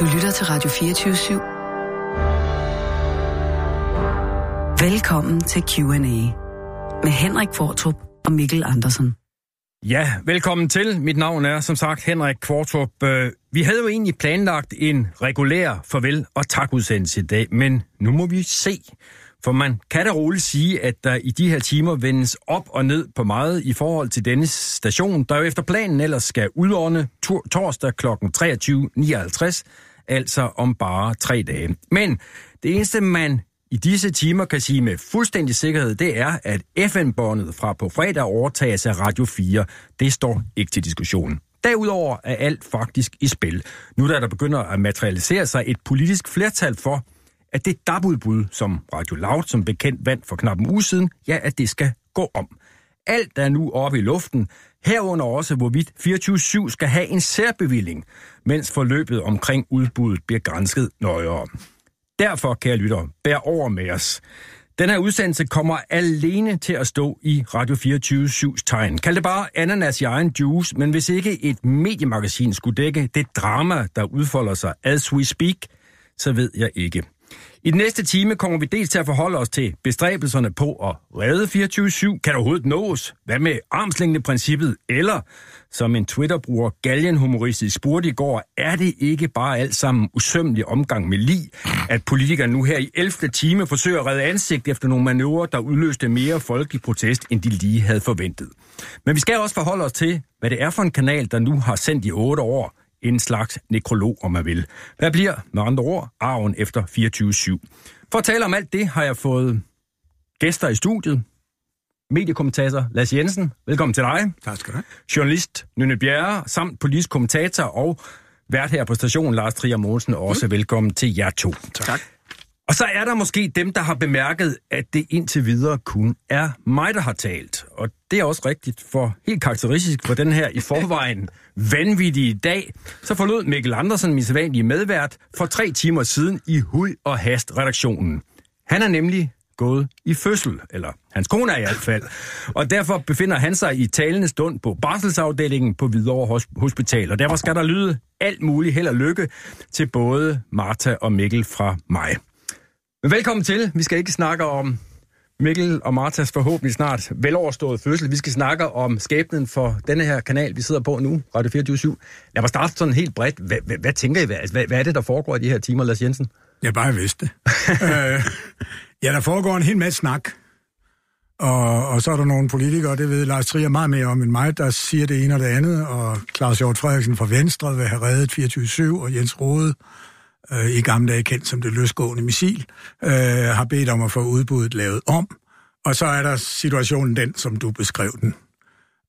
Du lytter til Radio 24 /7. Velkommen til Q&A med Henrik Fortrup og Mikkel Andersen. Ja, velkommen til. Mit navn er som sagt Henrik Kvartrup. Øh, vi havde jo egentlig planlagt en regulær farvel- og takudsendelse i dag, men nu må vi se. For man kan da roligt sige, at der i de her timer vendes op og ned på meget i forhold til denne station, der jo efter planen ellers skal udordne tor- torsdag kl. 23.59, altså om bare tre dage. Men det eneste, man i disse timer kan sige med fuldstændig sikkerhed, det er, at FN-båndet fra på fredag overtages af Radio 4. Det står ikke til diskussion. Derudover er alt faktisk i spil. Nu da der begynder at materialisere sig et politisk flertal for, at det DAB-udbud, som Radio Loud som bekendt vandt for knap en uge siden, ja, at det skal gå om. Alt er nu oppe i luften, herunder også, hvorvidt 24-7 skal have en særbevilling, mens forløbet omkring udbuddet bliver grænsket nøjere. Derfor, kære lytter, bær over med os. Den her udsendelse kommer alene til at stå i Radio 24-7's tegn. Kald det bare ananas i egen juice, men hvis ikke et mediemagasin skulle dække det drama, der udfolder sig as we speak, så ved jeg ikke. I den næste time kommer vi dels til at forholde os til bestræbelserne på at redde 24-7. Kan det overhovedet nås? Hvad med armslængdeprincippet? Eller, som en Twitter-bruger galgenhumoristisk spurgte i går, er det ikke bare alt sammen usømmelig omgang med lig, at politikere nu her i 11. time forsøger at redde ansigt efter nogle manøvrer, der udløste mere folkelig protest, end de lige havde forventet. Men vi skal også forholde os til, hvad det er for en kanal, der nu har sendt i otte år, en slags nekrolog, om man vil. Hvad bliver, med andre ord, arven efter 24-7? For at tale om alt det, har jeg fået gæster i studiet. Mediekommentator Lars Jensen, velkommen til dig. Tak skal du have. Journalist Nynne Bjerre, samt politisk kommentator og vært her på stationen, Lars Trier Mogensen, også mm. velkommen til jer to. Tak. Og så er der måske dem, der har bemærket, at det indtil videre kun er mig, der har talt. Og det er også rigtigt, for helt karakteristisk for den her i forvejen vanvittige dag, så forlod Mikkel Andersen, min sædvanlige medvært, for tre timer siden i hud og hast redaktionen. Han er nemlig gået i fødsel, eller hans kone er i hvert fald. Og derfor befinder han sig i talende stund på barselsafdelingen på Hvidovre Hospital. Og derfor skal der lyde alt muligt held og lykke til både Martha og Mikkel fra mig. Men velkommen til. Vi skal ikke snakke om Mikkel og Martas forhåbentlig snart veloverstået fødsel. Vi skal snakke om skæbnen for denne her kanal, vi sidder på nu, Radio 24 Lad mig starte sådan helt bredt. Hvad, hvad, hvad tænker I? Hvad, hvad, hvad er det, der foregår i de her timer, Lars Jensen? Jeg bare vidste det. øh, ja, der foregår en hel masse snak. Og, og så er der nogle politikere, det ved Lars Trier meget mere om end mig, der siger det ene og det andet. Og Claus Hjort Frederiksen fra Venstre vil have reddet 24-7, og Jens Rode øh, i gamle dage kendt som det løsgående missil, øh, har bedt om at få udbuddet lavet om. Og så er der situationen den, som du beskrev den.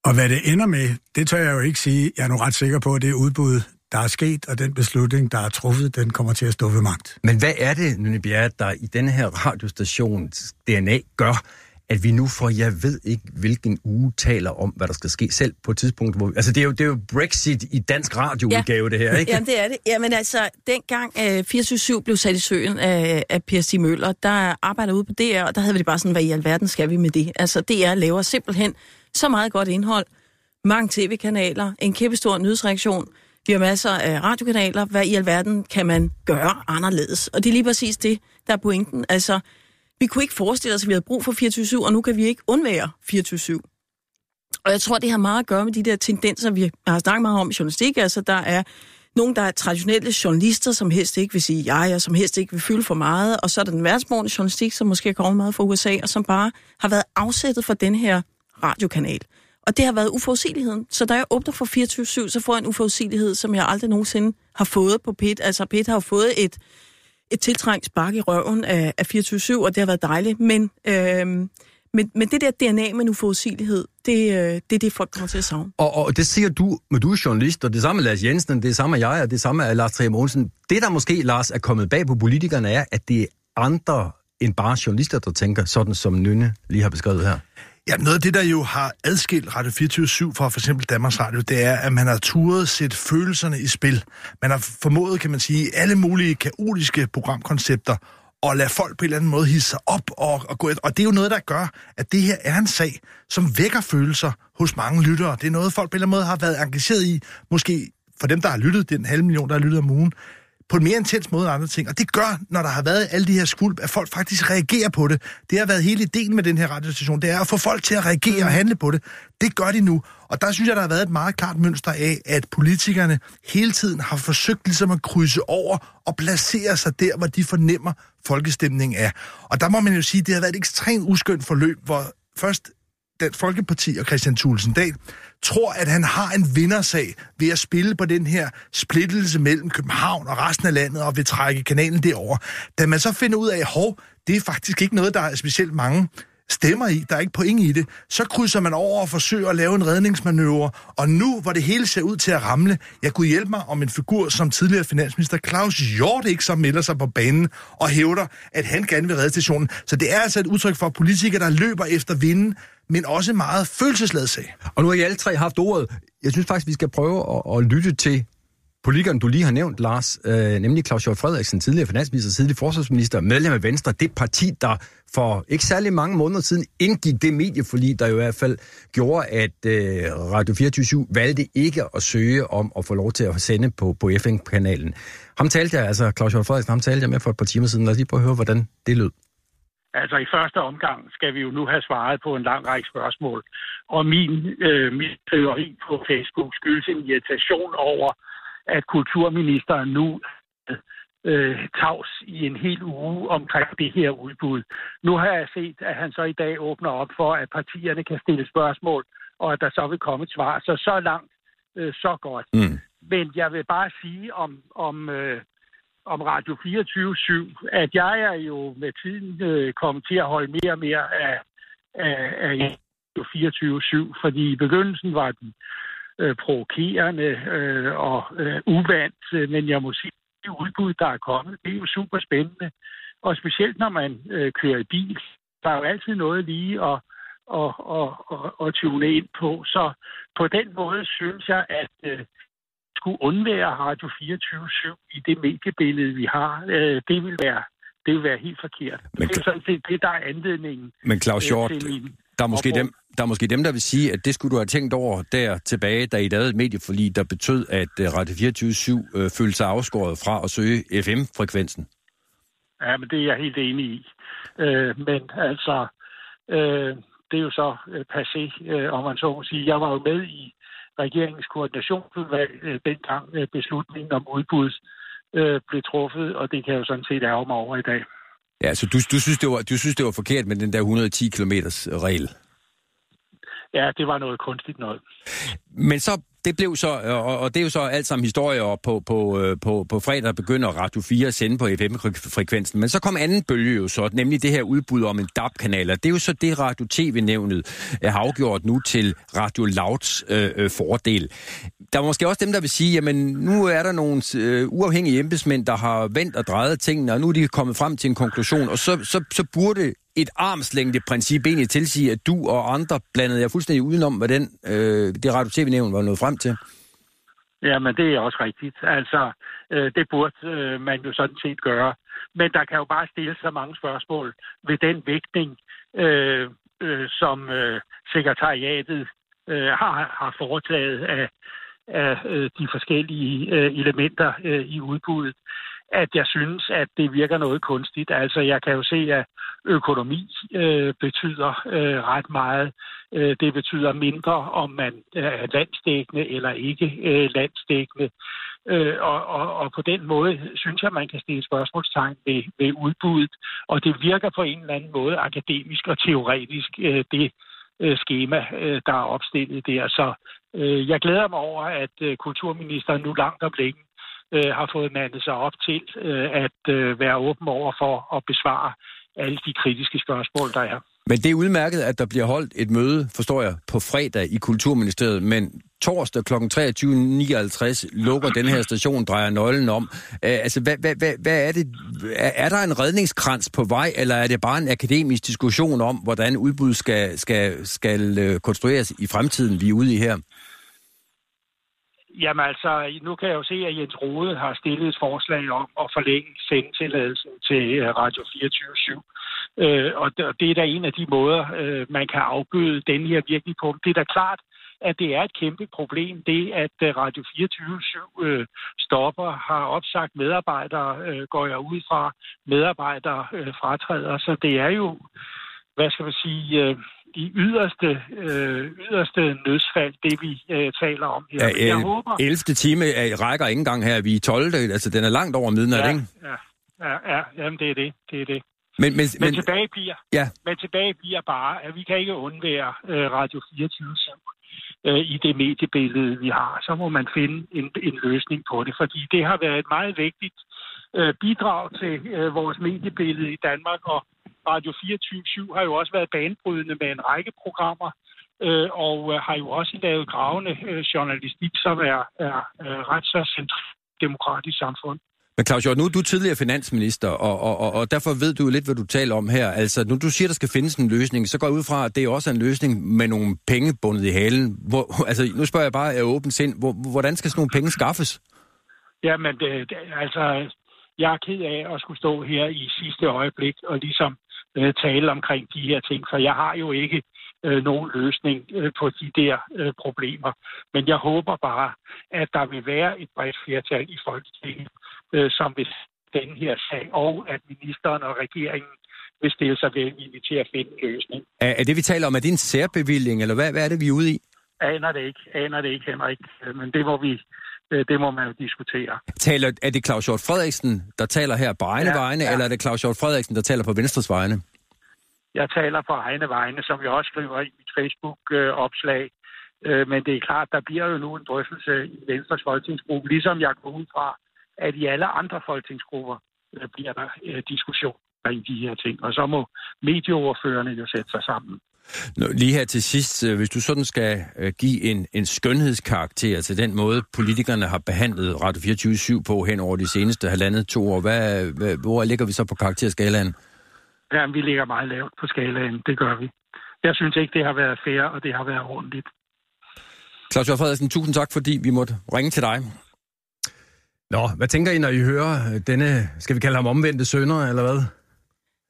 Og hvad det ender med, det tør jeg jo ikke sige. Jeg er nu ret sikker på, at det udbud, der er sket, og den beslutning, der er truffet, den kommer til at stå ved magt. Men hvad er det, Nynne Bjerre, der i denne her radiostations DNA gør, at vi nu for, jeg ved ikke, hvilken uge taler om, hvad der skal ske selv på et tidspunkt, hvor... Altså, det er jo, det er jo Brexit i dansk radioudgave, ja. det her, ikke? Ja, det er det. Jamen altså, dengang øh, 477 blev sat i søen af, af Per Stig Møller, der arbejdede ude på DR, og der havde vi det bare sådan, hvad i alverden skal vi med det? Altså, DR laver simpelthen så meget godt indhold, mange tv-kanaler, en kæmpe stor nyhedsreaktion, vi har masser af radiokanaler, hvad i alverden kan man gøre anderledes? Og det er lige præcis det, der er pointen. Altså, vi kunne ikke forestille os, at vi havde brug for 24-7, og nu kan vi ikke undvære 24-7. Og jeg tror, det har meget at gøre med de der tendenser, vi har snakket meget om i journalistik. Altså, der er nogen, der er traditionelle journalister, som helst ikke vil sige jeg, og som helst ikke vil fylde for meget. Og så er der den verdensmående journalistik, som måske er kommet meget fra USA, og som bare har været afsættet for den her radiokanal. Og det har været uforudsigeligheden. Så da jeg åbner for 24-7, så får jeg en uforudsigelighed, som jeg aldrig nogensinde har fået på PET. Altså PET har jo fået et et tiltrængt spark i røven af, af 24-7, og det har været dejligt. Men, øh, men, men det der DNA med uforudsigelighed, det, øh, det er det, folk kommer til at savne. Og, og det siger du, men du er journalist, og det samme er Lars Jensen, det samme er jeg, og det samme er Lars Trier Mogensen. Det, der måske, Lars, er kommet bag på politikerne, er, at det er andre end bare journalister, der tænker sådan, som Nynne lige har beskrevet her. Ja, noget af det, der jo har adskilt Radio 24 fra for eksempel Danmarks Radio, det er, at man har turet sætte følelserne i spil. Man har formået, kan man sige, alle mulige kaotiske programkoncepter og lade folk på en eller anden måde hisse sig op og, og gå Og det er jo noget, der gør, at det her er en sag, som vækker følelser hos mange lyttere. Det er noget, folk på en eller anden måde har været engageret i. Måske for dem, der har lyttet, den halve million, der har lyttet om ugen på en mere intens måde end andre ting. Og det gør, når der har været alle de her skuld, at folk faktisk reagerer på det. Det har været hele ideen med den her radiostation, det er at få folk til at reagere og handle på det. Det gør de nu. Og der synes jeg, der har været et meget klart mønster af, at politikerne hele tiden har forsøgt ligesom at krydse over og placere sig der, hvor de fornemmer folkestemningen er. Og der må man jo sige, at det har været et ekstremt uskyndt forløb, hvor først den Folkeparti og Christian Thulesen Dahl tror, at han har en vindersag ved at spille på den her splittelse mellem København og resten af landet og vil trække kanalen derover. Da man så finder ud af, at hov, det er faktisk ikke noget, der er specielt mange stemmer i, der er ikke point i det, så krydser man over og forsøger at lave en redningsmanøvre. Og nu, hvor det hele ser ud til at ramle, jeg kunne hjælpe mig om en figur som tidligere finansminister Claus Hjort ikke, som melder sig på banen og hævder, at han gerne vil redde stationen. Så det er altså et udtryk for politikere, der løber efter vinden, men også meget følelsesladet sag. Og nu har I alle tre haft ordet. Jeg synes faktisk, vi skal prøve at, at lytte til politikeren, du lige har nævnt, Lars, øh, nemlig Claus Hjort Frederiksen, tidligere finansminister, tidligere forsvarsminister, medlem af Venstre, det parti, der for ikke særlig mange måneder siden indgik det medieforlig, der jo i hvert fald gjorde, at øh, Radio 24 valgte ikke at søge om at få lov til at sende på, på FN-kanalen. Ham talte jeg, altså Claus Hjort Frederiksen, ham talte jeg med for et par timer siden. Lad os lige prøve at høre, hvordan det lød. Altså i første omgang skal vi jo nu have svaret på en lang række spørgsmål. Og min, øh, min teori på Facebook skyldes en irritation over, at kulturministeren nu øh, tavs i en hel uge omkring det her udbud. Nu har jeg set, at han så i dag åbner op for, at partierne kan stille spørgsmål, og at der så vil komme et svar. Så så langt, øh, så godt. Mm. Men jeg vil bare sige om, om, øh, om Radio 24-7, at jeg er jo med tiden øh, kommet til at holde mere og mere af, af, af Radio 24-7, fordi i begyndelsen var den øh, provokerende øh, og øh, uvandt, øh, men jeg må sige, det udbud, der er kommet, det er jo super spændende. Og specielt når man øh, kører i bil, der er jo altid noget lige at, at, at, at, at tune ind på. Så på den måde synes jeg, at øh, skulle undvære Radio 24 i det mediebillede, vi har, øh, det vil være det vil være helt forkert. Men, det er sådan set det, der er anledningen. Men Claus Hjort, øh, der er måske dem, der er måske dem, der vil sige, at det skulle du have tænkt over der tilbage, da I lavede et medieforlig, der betød, at øh, Radio 24 øh, følte sig afskåret fra at søge FM-frekvensen. Ja, men det er jeg helt enig i. Øh, men altså, øh, det er jo så øh, passé, øh, om man så må sige. Jeg var jo med i regeringens koordinationsudvalg øh, dengang øh, beslutningen om udbud øh, blev truffet, og det kan jeg jo sådan set ærge mig over i dag. Ja, så du, du, synes, det var, du synes, det var forkert med den der 110 km regel? Ja, det var noget kunstigt noget. Men så det blev så, og, og det er jo så alt sammen historier, og på, på, øh, på, på fredag begynder Radio 4 at sende på FM-frekvensen. Men så kom anden bølge jo så, nemlig det her udbud om en DAB-kanal, og det er jo så det Radio-TV-nævnet har afgjort nu til Radio Louds øh, øh, fordel. Der er måske også dem, der vil sige, jamen nu er der nogle øh, uafhængige embedsmænd, der har vendt og drejet tingene, og nu er de kommet frem til en konklusion, og så, så, så burde et armslængde princip egentlig tilsige, at du og andre blandede jeg fuldstændig udenom, hvad den, øh, det radio-tv-nævn var nået frem til? Ja, men det er også rigtigt. Altså, øh, det burde øh, man jo sådan set gøre. Men der kan jo bare stilles så mange spørgsmål ved den vægtning, øh, øh, som øh, sekretariatet øh, har, har foretaget af, af øh, de forskellige øh, elementer øh, i udbuddet at jeg synes, at det virker noget kunstigt. Altså, jeg kan jo se, at økonomi øh, betyder øh, ret meget. Øh, det betyder mindre, om man øh, er landstækkende eller ikke øh, landstækkende. Øh, og, og, og på den måde synes jeg, man kan stille spørgsmålstegn ved, ved udbuddet. Og det virker på en eller anden måde akademisk og teoretisk, øh, det øh, schema, øh, der er opstillet der. Så øh, jeg glæder mig over, at øh, kulturministeren nu langt om længe øh, har fået mandet sig op til øh, at øh, være åben over for at besvare alle de kritiske spørgsmål, der er. Men det er udmærket, at der bliver holdt et møde, forstår jeg, på fredag i Kulturministeriet, men torsdag kl. 23.59 lukker den her station, drejer nøglen om. Øh, altså, hvad, hvad, hvad, hvad er det? Er, er der en redningskrans på vej, eller er det bare en akademisk diskussion om, hvordan udbud skal, skal, skal øh, konstrueres i fremtiden, vi er ude i her? Jamen altså, nu kan jeg jo se, at Jens Rode har stillet et forslag om at forlænge sendetilladelsen til øh, Radio 24 øh, og det er da en af de måder, øh, man kan afbøde den her virkning på. Det er da klart, at det er et kæmpe problem. Det, at øh, Radio 24 øh, stopper, har opsagt medarbejdere, øh, går jeg ud fra, medarbejdere øh, fratræder. Så det er jo, hvad skal man sige, øh, i yderste, øh, yderste nødsfald, det vi øh, taler om her. Ja, Men jeg øh, håber... 11. time er, rækker ikke engang her. Vi er 12. Altså, den er langt over midnat, ja, ikke? ja, ja, ja, jamen det er det, det er det. Men, men, Men, men, tilbage bliver, ja. men tilbage bliver bare, at vi kan ikke undvære øh, Radio 24 øh, i det mediebillede, vi har. Så må man finde en, en løsning på det, fordi det har været et meget vigtigt øh, bidrag til øh, vores mediebillede i Danmark, og Radio 24 har jo også været banebrydende med en række programmer, øh, og øh, har jo også lavet gravende øh, journalistik, som er, er øh, ret så centralt demokratisk samfund. Men Claus Hjort, nu er du tidligere finansminister, og, og, og, og derfor ved du jo lidt, hvad du taler om her. Altså, nu du siger, der skal findes en løsning, så går jeg ud fra, at det er også en løsning med nogle penge bundet i halen. Hvor, altså, nu spørger jeg bare af åbent sind, hvor, hvordan skal sådan nogle penge skaffes? Jamen, det, det, altså, jeg er ked af at skulle stå her i sidste øjeblik og ligesom øh, tale omkring de her ting, for jeg har jo ikke øh, nogen løsning øh, på de der øh, problemer. Men jeg håber bare, at der vil være et bredt flertal i Folketinget, øh, som vil den her sag, og at ministeren og regeringen vil stille sig velvillige til at finde en løsning. Er, er det, vi taler om, er det en særbevilling, eller hvad, hvad er det, vi er ude i? Aner det ikke, aner det ikke, Henrik, øh, men det må vi det må man jo diskutere. Taler, er det Claus Hjort Frederiksen, der taler her på egne ja, vegne, ja. eller er det Claus Hjort Frederiksen, der taler på Venstres vegne? Jeg taler på egne vegne, som jeg også skriver i mit Facebook-opslag. Men det er klart, der bliver jo nu en drøftelse i Venstres folketingsgruppe, ligesom jeg går ud fra, at i alle andre folketingsgrupper bliver der diskussioner i de her ting. Og så må medieoverførerne jo sætte sig sammen. Nå, lige her til sidst, hvis du sådan skal give en, en skønhedskarakter til den måde, politikerne har behandlet Radio 24 på hen over de seneste halvandet to år, hvad, hvad, hvor ligger vi så på karakterskalaen? Ja, vi ligger meget lavt på skalaen, det gør vi. Jeg synes ikke, det har været fair, og det har været ordentligt. Claus Frederiksen, tusind tak, fordi vi måtte ringe til dig. Nå, hvad tænker I, når I hører denne, skal vi kalde ham omvendte sønder, eller hvad?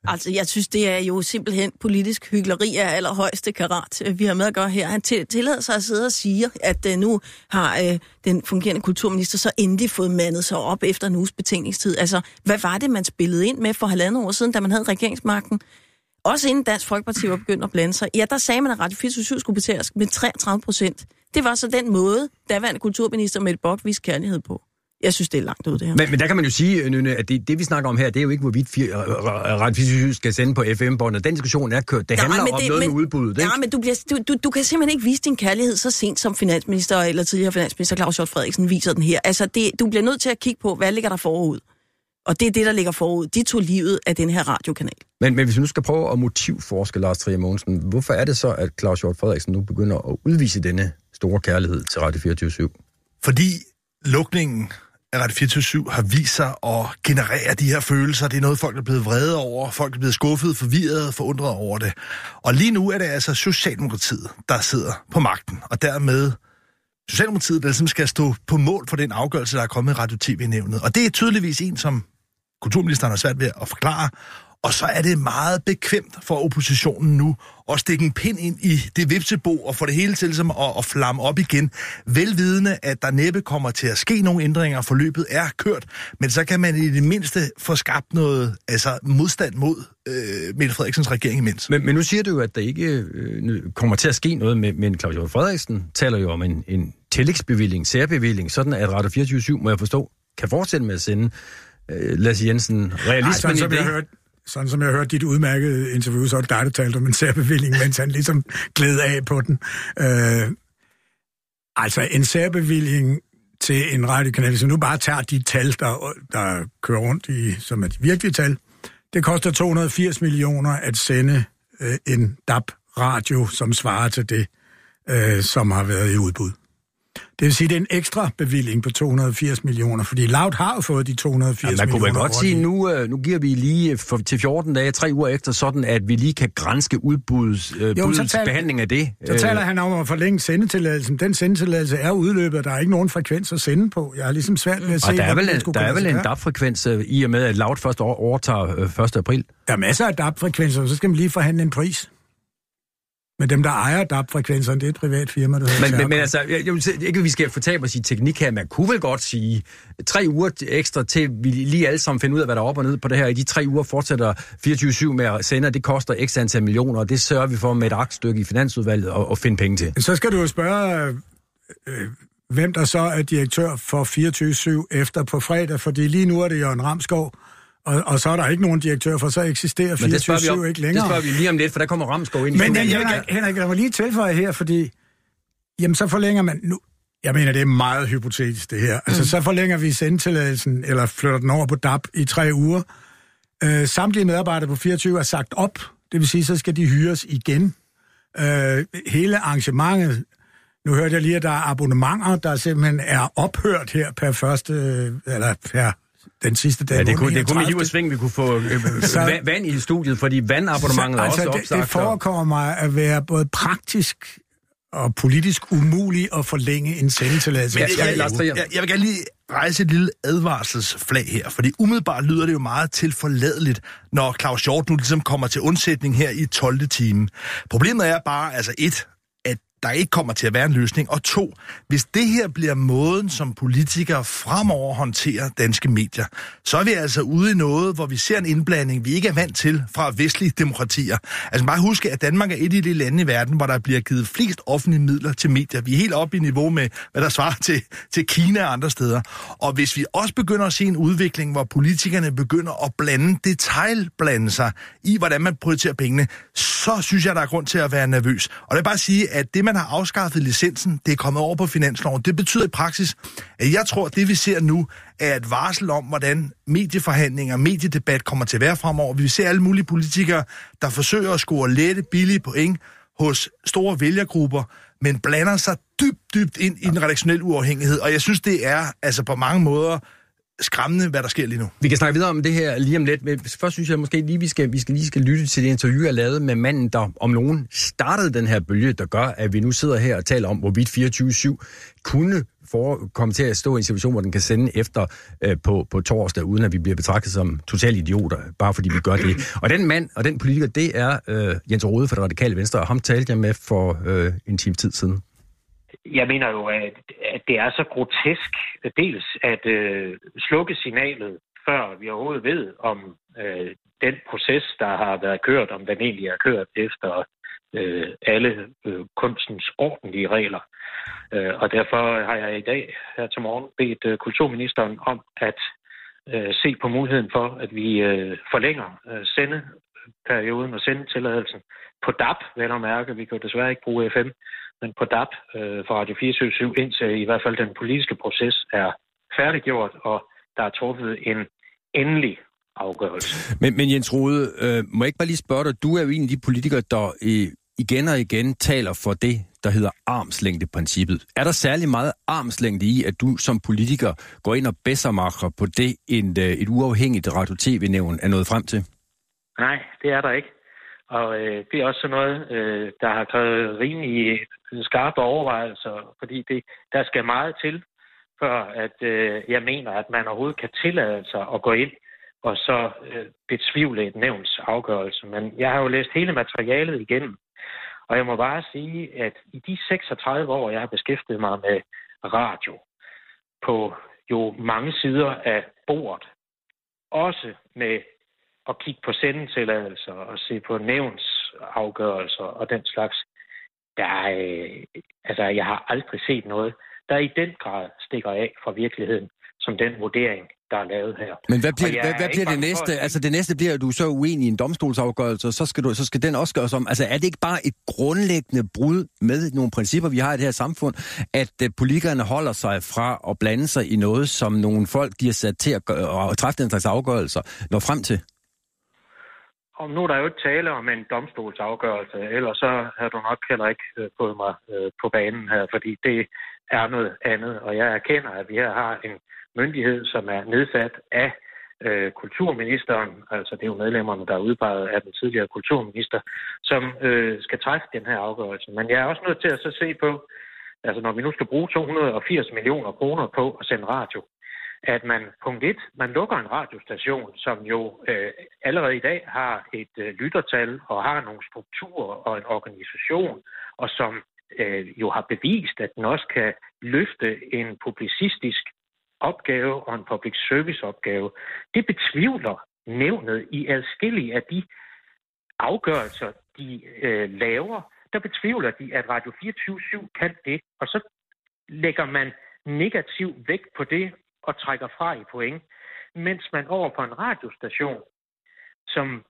Altså, jeg synes, det er jo simpelthen politisk hyggeleri af allerhøjeste karat, øh, vi har med at gøre her. Han tillader sig at sidde og sige, at øh, nu har øh, den fungerende kulturminister så endelig fået mandet sig op efter en uges betænkningstid. Altså, hvad var det, man spillede ind med for halvandet år siden, da man havde regeringsmagten? Også inden Dansk Folkeparti var begyndt at blande sig. Ja, der sagde man, at Radio 24 skulle betales med 33 procent. Det var så den måde, daværende kulturminister Mette Bock viste kærlighed på. Jeg synes, det er langt ud, det her. Men, men der kan man jo sige, Nynne, at det, det, vi snakker om her, det er jo ikke, hvorvidt Radio 24 skal sende på FM-båndet. Den diskussion er kørt. Det handler om det, noget men, med udbuddet, ikke? Ja, men du, bliver, du, du, du kan simpelthen ikke vise din kærlighed så sent som finansminister eller tidligere finansminister Claus Hjort Frederiksen viser den her. Altså, det, du bliver nødt til at kigge på, hvad ligger der forud? Og det er det, der ligger forud. De tog livet af den her radiokanal. Men, men hvis vi nu skal prøve at motivforske Lars Trier Mogensen, hvorfor er det så, at Claus Hjort Frederiksen nu begynder at udvise denne store kærlighed til Radio 24 Fordi lukningen at Radio 24 har vist sig at generere de her følelser. Det er noget, folk er blevet vrede over. Folk er blevet skuffet, forvirret, forundret over det. Og lige nu er det altså Socialdemokratiet, der sidder på magten. Og dermed Socialdemokratiet, der ligesom skal stå på mål for den afgørelse, der er kommet i Radio TV-nævnet. Og det er tydeligvis en, som kulturministeren har svært ved at forklare. Og så er det meget bekvemt for oppositionen nu at stikke en pind ind i det vipsebo og få det hele til som at, at flamme op igen. Velvidende, at der næppe kommer til at ske nogle ændringer, forløbet er kørt, men så kan man i det mindste få skabt noget altså modstand mod øh, Mette Frederiksens regering imens. Men, men nu siger du jo, at der ikke øh, kommer til at ske noget, med, men Claus Hjort Frederiksen taler jo om en, en tillægsbevilling, særbevilling, sådan at Radio 24 må jeg forstå, kan fortsætte med at sende øh, Lasse Jensen realismen Ej, i det. Hørt, sådan som jeg hørte dit udmærkede interview, så er det dig, der talte om en særbevilling, mens han ligesom gled af på den. Øh, altså en særbevilling til en radiokanal, hvis vi nu bare tager de tal, der, der kører rundt i, som er de virkelige tal, det koster 280 millioner at sende øh, en DAB-radio, som svarer til det, øh, som har været i udbud. Det vil sige, det er en ekstra bevilling på 280 millioner, fordi Loud har jo fået de 280 millioner. Ja, man kunne vel godt sige, nu, nu, nu giver vi lige for, til 14 dage, tre uger efter, sådan at vi lige kan grænske udbuds, øh, jo, tal, behandling af det. Så taler han om at forlænge sendetilladelsen. Den sendetilladelse er udløbet, og der er ikke nogen frekvens at sende på. Jeg har ligesom svært ved at se, og der er vel der er vel en DAB-frekvens i og med, at Loud først overtager 1. april. Der er masser af DAB-frekvenser, så skal man lige forhandle en pris. Men dem, der ejer DAB-frekvenserne, det er et privat firma, der Men, men, men altså, jeg, jeg vil, ikke at vi skal fortabe os i teknik her, man kunne vel godt sige, tre uger ekstra til, vi lige alle sammen finder ud af, hvad der er op og ned på det her. I de tre uger fortsætter 24-7 med at sende, og det koster x antal millioner, og det sørger vi for med et aktstykke i Finansudvalget at, at finde penge til. Så skal du jo spørge, øh, hvem der så er direktør for 24-7 efter på fredag, fordi lige nu er det Jørgen Ramskov, og, og så er der ikke nogen direktør, for så eksisterer Men det spørger, vi 24-7 om, ikke det længere. spørger vi lige om lidt, for der kommer Ramskov ind i Men studiet. Henrik, Henrik, lad mig lige tilføje her, fordi jamen, så forlænger man nu... Jeg mener, det er meget hypotetisk, det her. Altså, så forlænger vi sendtilladelsen, eller flytter den over på DAP i tre uger. Øh, samtlige medarbejdere på 24 er sagt op. Det vil sige, så skal de hyres igen. Øh, hele arrangementet... Nu hørte jeg lige, at der er abonnementer, der simpelthen er ophørt her per første... Eller per den sidste dag. Ja, det kunne, det kunne med 31.. hiv og sving, vi kunne få øh, Så- vand, i studiet, fordi vandabonnementet er altså, også det, opsagt. det forekommer mig at være både praktisk og politisk umuligt at forlænge en sendetilladelse. Men jeg, jeg. Trier. jeg, jeg vil gerne lige rejse et lille advarselsflag her, fordi umiddelbart lyder det jo meget tilforladeligt, når Claus Hjort nu ligesom kommer til undsætning her i 12. time. Problemet er bare, altså et, der ikke kommer til at være en løsning, og to, hvis det her bliver måden, som politikere fremover håndterer danske medier, så er vi altså ude i noget, hvor vi ser en indblanding, vi ikke er vant til fra vestlige demokratier. Altså bare huske, at Danmark er et af de lande i verden, hvor der bliver givet flest offentlige midler til medier. Vi er helt oppe i niveau med, hvad der svarer til, til Kina og andre steder. Og hvis vi også begynder at se en udvikling, hvor politikerne begynder at blande, detaljblande sig i, hvordan man prioriterer pengene, så synes jeg, der er grund til at være nervøs. Og det vil bare sige, at det, man har afskaffet licensen, det er kommet over på finansloven. Det betyder i praksis, at jeg tror, at det, vi ser nu, er et varsel om, hvordan medieforhandlinger, mediedebat kommer til at være fremover. Vi ser alle mulige politikere, der forsøger at score lette, billige point hos store vælgergrupper, men blander sig dybt, dybt ind i den redaktionelle uafhængighed. Og jeg synes, det er altså på mange måder skræmmende, hvad der sker lige nu. Vi kan snakke videre om det her lige om lidt, men først synes jeg måske lige, vi skal, vi skal lige skal lytte til det interview, jeg lavede med manden, der om nogen startede den her bølge, der gør, at vi nu sidder her og taler om, hvorvidt 24-7 kunne for, komme til at stå i en situation, hvor den kan sende efter øh, på, på torsdag, uden at vi bliver betragtet som totale idioter, bare fordi vi gør det. Og den mand og den politiker, det er øh, Jens Rode fra det radikale venstre, og ham talte jeg med for øh, en time tid siden. Jeg mener jo, at, at det er så grotesk, dels at øh, slukke signalet, før vi overhovedet ved, om øh, den proces, der har været kørt, om den egentlig er kørt efter øh, alle øh, kunstens ordentlige regler. Øh, og derfor har jeg i dag her til morgen bedt øh, kulturministeren om at øh, se på muligheden for, at vi øh, forlænger øh, sendeperioden og sendetilladelsen på DAP, vel at mærke. Vi kan jo desværre ikke bruge FM, men på DAP øh, fra Radio 24 indtil i hvert fald den politiske proces er færdiggjort, og der er truffet en endelig afgørelse. Men, men Jens Rode, øh, må jeg ikke bare lige spørge dig, du er jo en af de politikere, der øh, igen og igen taler for det, der hedder armslængdeprincippet. Er der særlig meget armslængde i, at du som politiker går ind og bedsermacher på det, en, øh, et uafhængigt radio-tv-nævn er nået frem til? Nej, det er der ikke. Og øh, det er også sådan noget, øh, der har krævet rimelig skarpe overvejelser, fordi det, der skal meget til, før at øh, jeg mener, at man overhovedet kan tillade sig at gå ind og så øh, betvivle et nævns afgørelse. Men jeg har jo læst hele materialet igennem, og jeg må bare sige, at i de 36 år, jeg har beskæftiget mig med radio, på jo mange sider af bordet, også med at kigge på sendetilladelser og se på nævnsafgørelser og den slags, der er, øh, altså, jeg har aldrig set noget, der i den grad stikker af fra virkeligheden, som den vurdering, der er lavet her. Men hvad bliver, hvad, hvad bliver det for næste? at sige- Altså det næste bliver, at du er så uenig i en domstolsafgørelse, og så skal, du, så skal den også gøres om. Altså er det ikke bare et grundlæggende brud med nogle principper, vi har i det her samfund, at uh, politikerne holder sig fra at blande sig i noget, som nogle folk, de er sat til at gøre, og træffe den slags afgørelser, når frem til? Om nu er der jo ikke tale om en domstolsafgørelse, ellers så har du nok heller ikke øh, fået mig øh, på banen her, fordi det er noget andet. Og jeg erkender, at vi her har en myndighed, som er nedsat af øh, kulturministeren, altså det er jo medlemmerne, der er udpeget af den tidligere kulturminister, som øh, skal træffe den her afgørelse. Men jeg er også nødt til at så se på, altså når vi nu skal bruge 280 millioner kroner på at sende radio, at man, punkt et, man lukker en radiostation, som jo øh, allerede i dag har et øh, lyttertal og har nogle strukturer og en organisation, og som øh, jo har bevist, at den også kan løfte en publicistisk opgave og en public service opgave. Det betvivler nævnet i adskillige af de afgørelser, de øh, laver. Der betvivler de, at Radio 24 7 kan det, og så lægger man negativ vægt på det og trækker fra i point. Mens man over på en radiostation, som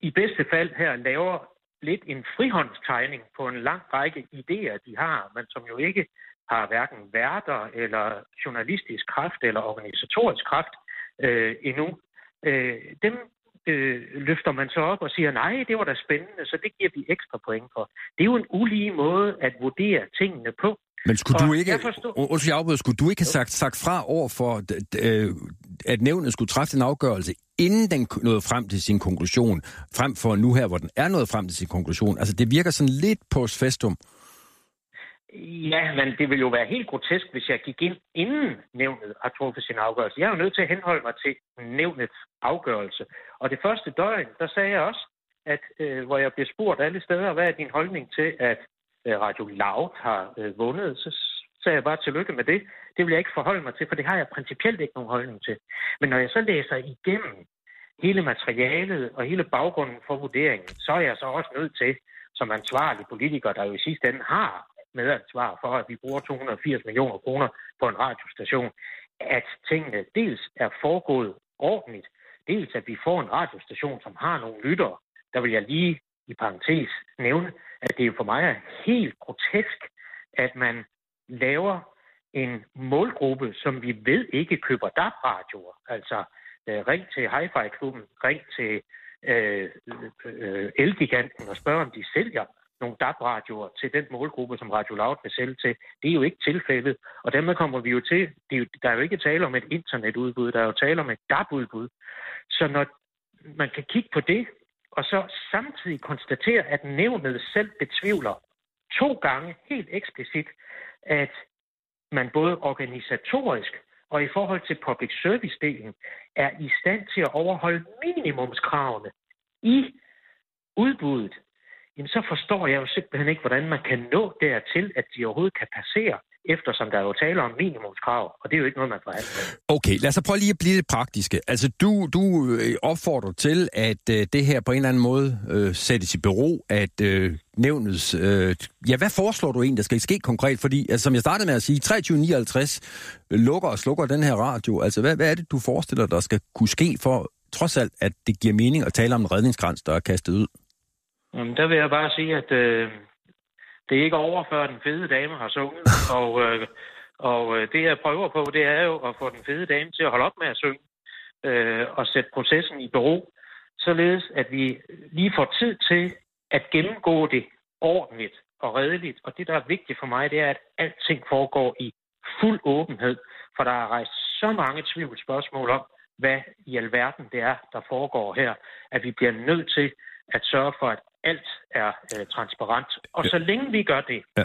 i bedste fald her laver lidt en frihåndstegning på en lang række idéer, de har, men som jo ikke har hverken værter eller journalistisk kraft eller organisatorisk kraft øh, endnu. Øh, dem øh, løfter man så op og siger, nej, det var da spændende, så det giver vi ekstra point for. Det er jo en ulige måde at vurdere tingene på. Men skulle og du ikke, undskyld afbryder, skulle du ikke have sagt, sagt fra over for, øh, at nævnet skulle træffe en afgørelse, inden den nåede frem til sin konklusion, frem for nu her, hvor den er nået frem til sin konklusion? Altså, det virker sådan lidt på festum. Ja, men det vil jo være helt grotesk, hvis jeg gik ind, inden nævnet har truffet sin afgørelse. Jeg er jo nødt til at henholde mig til nævnets afgørelse. Og det første døgn, der sagde jeg også, at øh, hvor jeg blev spurgt alle steder, hvad er din holdning til, at Øh, Radio Loud har øh, vundet, så sagde jeg bare tillykke med det. Det vil jeg ikke forholde mig til, for det har jeg principielt ikke nogen holdning til. Men når jeg så læser igennem hele materialet og hele baggrunden for vurderingen, så er jeg så også nødt til, som ansvarlig politiker, der jo i sidste ende har medansvar for, at vi bruger 280 millioner kroner på en radiostation, at tingene dels er foregået ordentligt, dels at vi får en radiostation, som har nogle lyttere. Der vil jeg lige i parentes nævne, at det jo for mig er helt grotesk, at man laver en målgruppe, som vi ved ikke køber DAB-radioer. Altså, øh, ring til Hi-Fi-klubben, ring til øh, øh, Elgiganten og spørg, om de sælger nogle DAB-radioer til den målgruppe, som Radio Loud vil sælge til. Det er jo ikke tilfældet, og dermed kommer vi jo til, det er jo, der er jo ikke tale om et internetudbud, der er jo tale om et DAB-udbud. Så når man kan kigge på det, og så samtidig konstatere, at nævnet selv betvivler to gange helt eksplicit, at man både organisatorisk og i forhold til public service-delen er i stand til at overholde minimumskravene i udbuddet, jamen så forstår jeg jo simpelthen ikke, hvordan man kan nå dertil, at de overhovedet kan passere eftersom der er jo tale om minimumskrav, og det er jo ikke noget, man forhandler. Okay, lad os prøve lige at blive lidt praktiske. Altså, du, du øh, opfordrer til, at uh, det her på en eller anden måde uh, sættes i bero, at uh, nævnets... Uh, ja, hvad foreslår du egentlig, der skal ske konkret? Fordi, altså, som jeg startede med at sige, 2359 lukker og slukker den her radio. Altså, hvad, hvad er det, du forestiller, der skal kunne ske for, trods alt, at det giver mening at tale om en redningskrans, der er kastet ud? Jamen, der vil jeg bare sige, at... Øh det er ikke over, før den fede dame har sunget. Og, øh, og øh, det, jeg prøver på, det er jo at få den fede dame til at holde op med at synge øh, og sætte processen i bero, således at vi lige får tid til at gennemgå det ordentligt og redeligt. Og det, der er vigtigt for mig, det er, at alting foregår i fuld åbenhed, for der er rejst så mange tvivlsspørgsmål om, hvad i alverden det er, der foregår her, at vi bliver nødt til at sørge for, at alt er øh, transparent. Og så længe vi gør det, ja.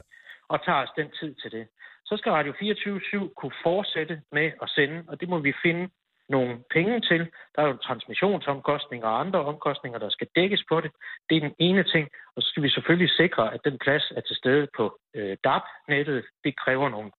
og tager os den tid til det, så skal Radio 24-7 kunne fortsætte med at sende, og det må vi finde nogle penge til. Der er jo transmissionsomkostninger og andre omkostninger, der skal dækkes på det. Det er den ene ting. Og så skal vi selvfølgelig sikre, at den plads er til stede på øh, DAB-nettet. Det kræver nogle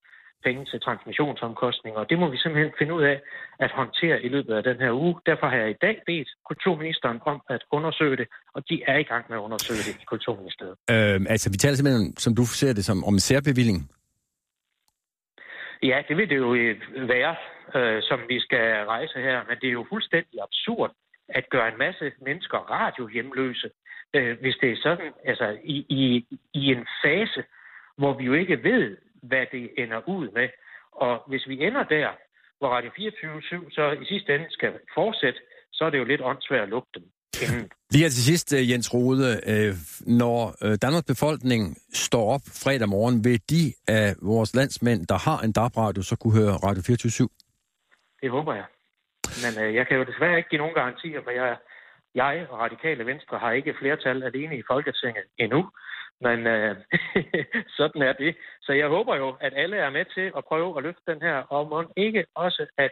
penge til transmissionsomkostninger, og det må vi simpelthen finde ud af at håndtere i løbet af den her uge. Derfor har jeg i dag bedt kulturministeren om at undersøge det, og de er i gang med at undersøge det i Kulturministeriet. Øh, altså, vi taler simpelthen, som du ser det, som om en særbevilling? Ja, det vil det jo øh, være, øh, som vi skal rejse her, men det er jo fuldstændig absurd at gøre en masse mennesker radiohjemløse, øh, hvis det er sådan, altså i, i, i en fase, hvor vi jo ikke ved, hvad det ender ud med. Og hvis vi ender der, hvor Radio 24 så i sidste ende skal fortsætte, så er det jo lidt åndssvagt at lukke dem. Inden. Lige til sidst, øh, Jens Rode, øh, når øh, Danmarks befolkning står op fredag morgen, vil de af vores landsmænd, der har en DAB-radio, så kunne høre Radio 24 Det håber jeg. Men jeg kan jo desværre ikke give nogen garantier, for jeg, jeg og Radikale Venstre har ikke flertal alene i Folketinget endnu. Men øh, sådan er det. Så jeg håber jo, at alle er med til at prøve at løfte den her, og må ikke også, at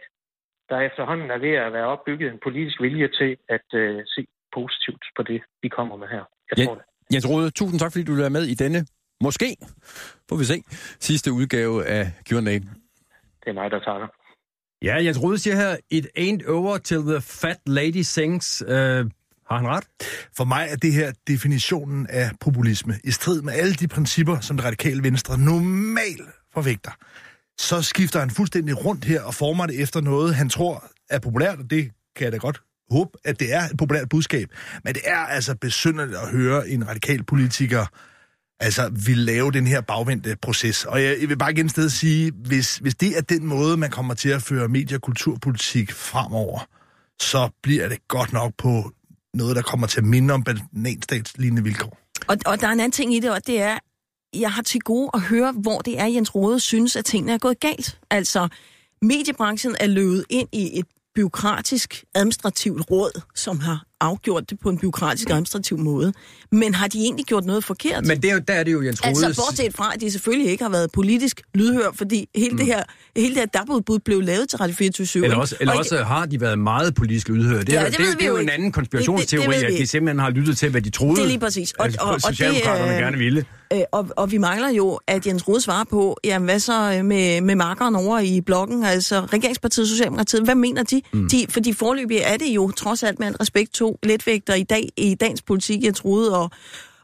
der efterhånden er ved at være opbygget en politisk vilje til at øh, se positivt på det, vi kommer med her. Jeg Ja. tror det. Jens Rode, tusind tak, fordi du er med i denne, måske, får vi se, sidste udgave af Q&A. Det er mig, der takker. Ja, Jens Rode siger her, it ain't over till the fat lady sings. Uh, har han ret? For mig er det her definitionen af populisme, i strid med alle de principper, som det radikale venstre normalt forvægter. Så skifter han fuldstændig rundt her og former det efter noget, han tror er populært, og det kan jeg da godt håbe, at det er et populært budskab. Men det er altså besynderligt at høre en radikal politiker altså vil lave den her bagvendte proces. Og jeg, jeg vil bare igen sted sige, hvis, hvis det er den måde, man kommer til at føre medie- og kulturpolitik fremover, så bliver det godt nok på noget, der kommer til at minde om bananstatslignende vilkår. Og, og der er en anden ting i det, og det er, jeg har til gode at høre, hvor det er, Jens Rode synes, at tingene er gået galt. Altså, mediebranchen er løbet ind i et byråkratisk administrativt råd, som har afgjort det på en byråkratisk administrativ måde. Men har de egentlig gjort noget forkert? Men det er jo, der er det jo Jens Rodes... Altså, bortset fra, at de selvfølgelig ikke har været politisk lydhør, fordi hele mm. det her, hele det her DAB-udbud blev lavet til Radio 24 Eller også, eller også har de været meget politisk udhørte. Det, er, Ja, det det, det, det er jo jo en ikke. anden konspirationsteori, Det- det- det at de ikke. simpelthen har lyttet til, hvad de troede. Det er lige præcis. Og- og- og det, Socialdemokraterne øh, gerne ville. Øh, og, og vi mangler jo, at Jens Rode svarer på, jamen hvad så øh, med, med markeren over i blokken, altså Regeringspartiet og Socialdemokratiet, hvad mener de? Mm. de fordi forløbig er det jo trods alt med en respekt to letvægter i dag i dagens politik, Jens Rode og,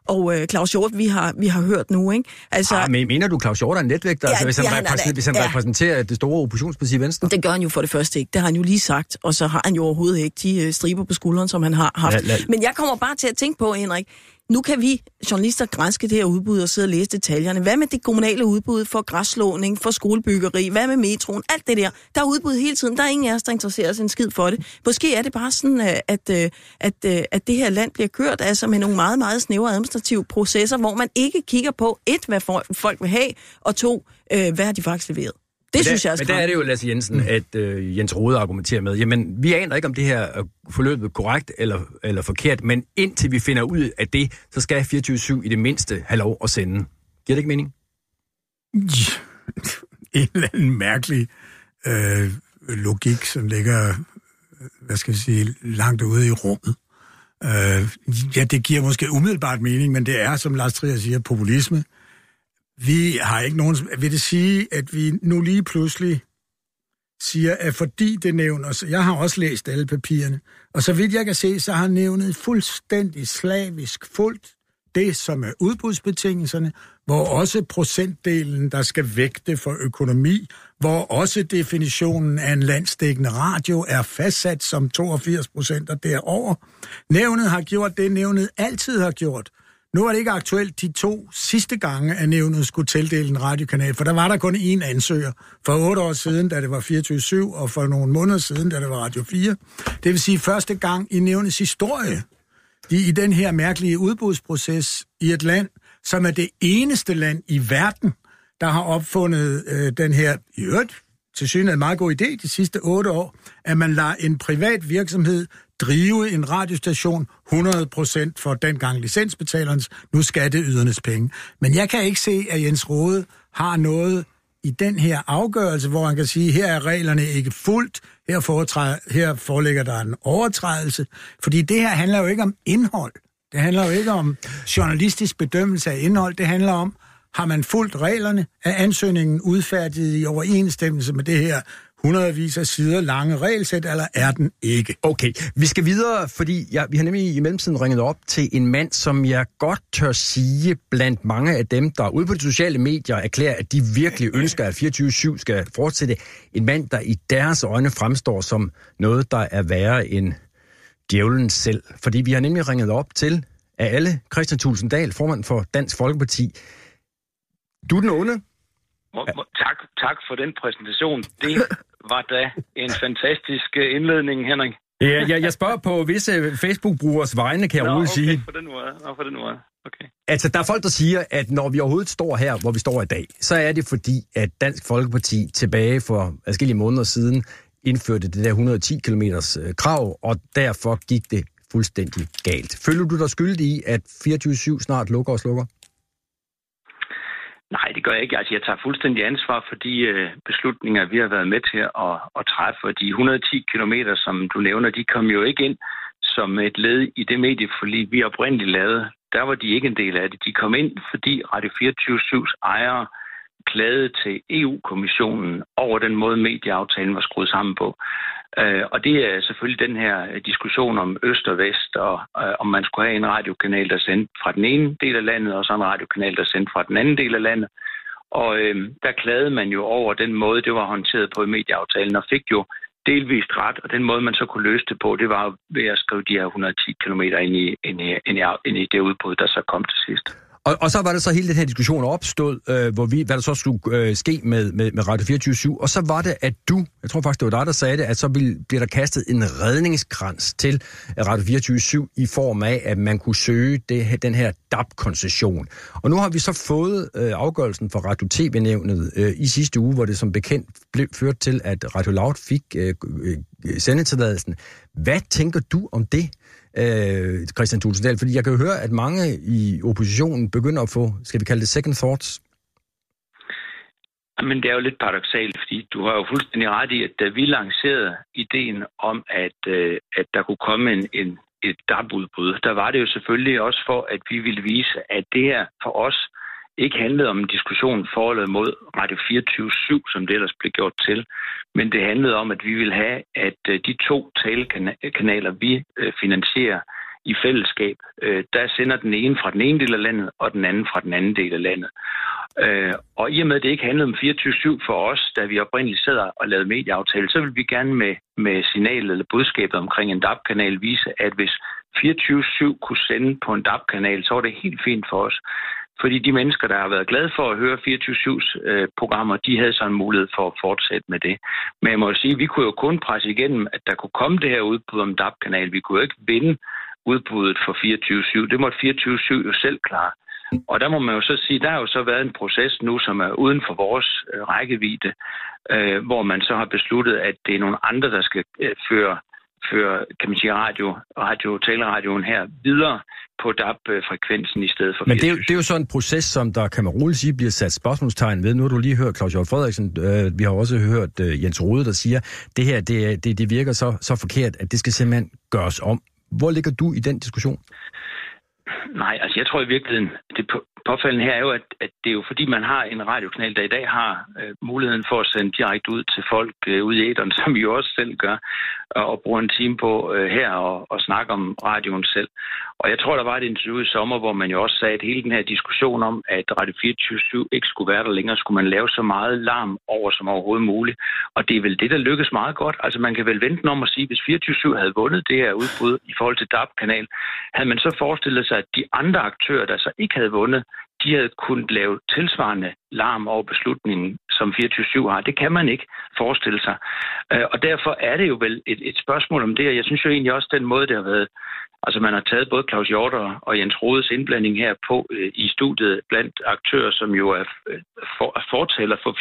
og øh, Claus Hjort, vi har, vi har hørt nu, ikke? Altså, Ah, men mener du, Claus Hjort er en netvægter, Ja, altså, hvis han, ja, han er repræsenterer, det. hvis han Ja. repræsenterer det store oppositionsparti Venstre? Det gør han jo for det første ikke. Det har han jo lige sagt. Og så har han jo overhovedet ikke de øh, striber på skulderen, som han har haft. Lad- Men jeg kommer bare til at tænke på, Henrik, nu kan vi journalister grænske det her udbud og sidde og læse detaljerne. Hvad med det kommunale udbud for græsslåning, for skolebyggeri? Hvad med metroen? Alt det der. Der er udbud hele tiden. Der er ingen af os, der interesserer sig en skid for det. Måske er det bare sådan, øh, at, øh, at, at, at det her land bliver kørt altså med nogle meget, meget snævre administrative processer, hvor man ikke kigger på, et, hvad folk vil have, og to, hvad har de faktisk leveret. Det men synes der, jeg er Men der er det jo, Lasse Jensen, at øh, Jens Rode argumenterer med, jamen, vi aner ikke, om det her er forløbet korrekt eller, eller forkert, men indtil vi finder ud af det, så skal 24-7 i det mindste have lov at sende. Giver det ikke mening? en eller anden mærkelig øh, logik, som ligger, øh, hvad skal vi sige, langt ude i rummet. Øh, ja, det giver måske umiddelbart mening, men det er, som Lars Trier siger, populisme. Vi har ikke nogen... Vil det sige, at vi nu lige pludselig siger, at fordi det nævner... Så jeg har også læst alle papirerne, og så vidt jeg kan se, så har nævnet fuldstændig slavisk fuldt det, som er udbudsbetingelserne, hvor også procentdelen, der skal vægte for økonomi, hvor også definitionen af en landsdækkende radio er fastsat som 82 procent og derover. Nævnet har gjort det, nævnet altid har gjort. Nu er det ikke aktuelt de to sidste gange, at nævnet skulle tildele en radiokanal, for der var der kun én ansøger. For otte år siden, da det var 24-7, og for nogle måneder siden, da det var Radio 4. Det vil sige første gang i nævnets historie, de i den her mærkelige udbudsproces i et land, som er det eneste land i verden, der har opfundet øh, den her, i øvrigt, til synes en meget god idé de sidste otte år, at man lader en privat virksomhed drive en radiostation 100% for dengang licensbetalernes, nu skatteydernes penge. Men jeg kan ikke se, at Jens Rode har noget i den her afgørelse, hvor han kan sige, her er reglerne ikke fuldt, her, foretræ- her foreligger der en overtrædelse. Fordi det her handler jo ikke om indhold. Det handler jo ikke om journalistisk bedømmelse af indhold. Det handler om, har man fulgt reglerne? Er ansøgningen udfærdiget i overensstemmelse med det her hundredvis af sider lange regelsæt, eller er den ikke? Okay, vi skal videre, fordi ja, vi har nemlig i mellemtiden ringet op til en mand, som jeg godt tør sige blandt mange af dem, der ude på de sociale medier erklærer, at de virkelig ønsker, at 24-7 skal fortsætte. En mand, der i deres øjne fremstår som noget, der er værre end djævlen selv. Fordi vi har nemlig ringet op til af alle Christian Tulsendal, formand for Dansk Folkeparti. Du er den onde. Må, må, tak, tak for den præsentation. Det var da en fantastisk øh, indledning, Henrik. Ja, jeg, jeg spørger på visse Facebook-brugers vegne, kan jeg Nå, roligt okay, sige. på den måde. Nå, på den måde. Okay. Altså, der er folk, der siger, at når vi overhovedet står her, hvor vi står i dag, så er det fordi, at Dansk Folkeparti tilbage for adskillige måneder siden indførte det der 110 km krav, og derfor gik det fuldstændig galt. Føler du dig skyldig i, at 24-7 snart lukker og slukker? Nej, det gør jeg ikke. Altså, jeg tager fuldstændig ansvar for de øh, beslutninger, vi har været med til at, at træffe. De 110 km, som du nævner, de kom jo ikke ind som et led i det medieforlig, vi oprindeligt lavede. Der var de ikke en del af det. De kom ind, fordi Radio 24-7's ejere klagede til EU-kommissionen over den måde, medieaftalen var skruet sammen på. Øh, og det er selvfølgelig den her øh, diskussion om øst og vest, og øh, om man skulle have en radiokanal, der sendte fra den ene del af landet, og så en radiokanal, der sendte fra den anden del af landet. Og øh, der klagede man jo over den måde, det var håndteret på i medieaftalen, og fik jo delvist ret, og den måde, man så kunne løse det på, det var ved at skrive de her 110 km ind i, ind i, ind i, ind i det udbud, der så kom til sidst. Og, og så var der så hele den her diskussion opstået, øh, hvor vi, hvad der så skulle øh, ske med, med, med Radio 24 og så var det, at du, jeg tror faktisk, det var dig, der sagde det, at så ville, bliver der kastet en redningskrans til Radio 24 i form af, at man kunne søge det, den her DAB-koncession. Og nu har vi så fået øh, afgørelsen fra Radio TV-nævnet øh, i sidste uge, hvor det som bekendt blev ført til, at Radio Loud fik øh, øh, sendetilladelsen. Hvad tænker du om det? Øh, Christian Tulsendal? Fordi jeg kan jo høre, at mange i oppositionen begynder at få, skal vi kalde det second thoughts? Men det er jo lidt paradoxalt, fordi du har jo fuldstændig ret i, at da vi lancerede ideen om, at, øh, at der kunne komme en, en, et DAB-udbud, der var det jo selvfølgelig også for, at vi ville vise, at det her for os ikke handlede om en diskussion forholdet mod Radio 24-7, som det ellers blev gjort til, men det handlede om, at vi ville have, at øh, de to talekanaler, vi øh, finansierer i fællesskab, øh, der sender den ene fra den ene del af landet, og den anden fra den anden del af landet. Og i og med, at det ikke handlede om 24-7 for os, da vi oprindeligt sad og lavede medieaftale, så vil vi gerne med, med signalet eller budskabet omkring en DAB-kanal vise, at hvis 24-7 kunne sende på en DAB-kanal, så var det helt fint for os. Fordi de mennesker, der har været glade for at høre 24-7's øh, programmer, de havde så en mulighed for at fortsætte med det. Men jeg må jo sige, at vi kunne jo kun presse igennem, at der kunne komme det her udbud om DAB-kanal. Vi kunne jo ikke vinde udbuddet for 24-7. Det måtte 24-7 jo selv klare. Og der må man jo så sige, der har jo så været en proces nu, som er uden for vores øh, rækkevidde, øh, hvor man så har besluttet, at det er nogle andre, der skal øh, føre føre, kan man sige, radio, radio, taleradioen her videre på DAB-frekvensen i stedet for Men det er, jo, det er jo sådan en proces, som der kan man roligt sige, bliver sat spørgsmålstegn ved. Nu har du lige hørt Claus Hjort Frederiksen, øh, vi har også hørt øh, Jens Rode, der siger, det her det, det, det virker så, så forkert, at det skal simpelthen gøres om. Hvor ligger du i den diskussion? Nej, altså jeg tror i virkeligheden, det påfaldende her er jo, at, at det er jo fordi, man har en radiokanal, der i dag har øh, muligheden for at sende direkte ud til folk øh, ude i æderen, som vi jo også selv gør, og, og bruger en time på øh, her og, og snakke om radioen selv. Og jeg tror, der var et interview i sommer, hvor man jo også sagde, at hele den her diskussion om, at Radio 24 ikke skulle være der længere, skulle man lave så meget larm over som overhovedet muligt. Og det er vel det, der lykkes meget godt. Altså man kan vel vente om at sige, hvis 24 havde vundet det her udbud i forhold til DAB-kanal, havde man så forestillet sig, at de andre aktører, der så ikke havde vundet, de havde kunnet lave tilsvarende larm over beslutningen, som 24-7 har. Det kan man ikke forestille sig. Øh, og derfor er det jo vel et, et spørgsmål om det, og jeg synes jo egentlig også, den måde, det har været Altså man har taget både Claus Hjorter og Jens Rodes indblanding her på øh, i studiet blandt aktører, som jo er, øh, for, fortaler for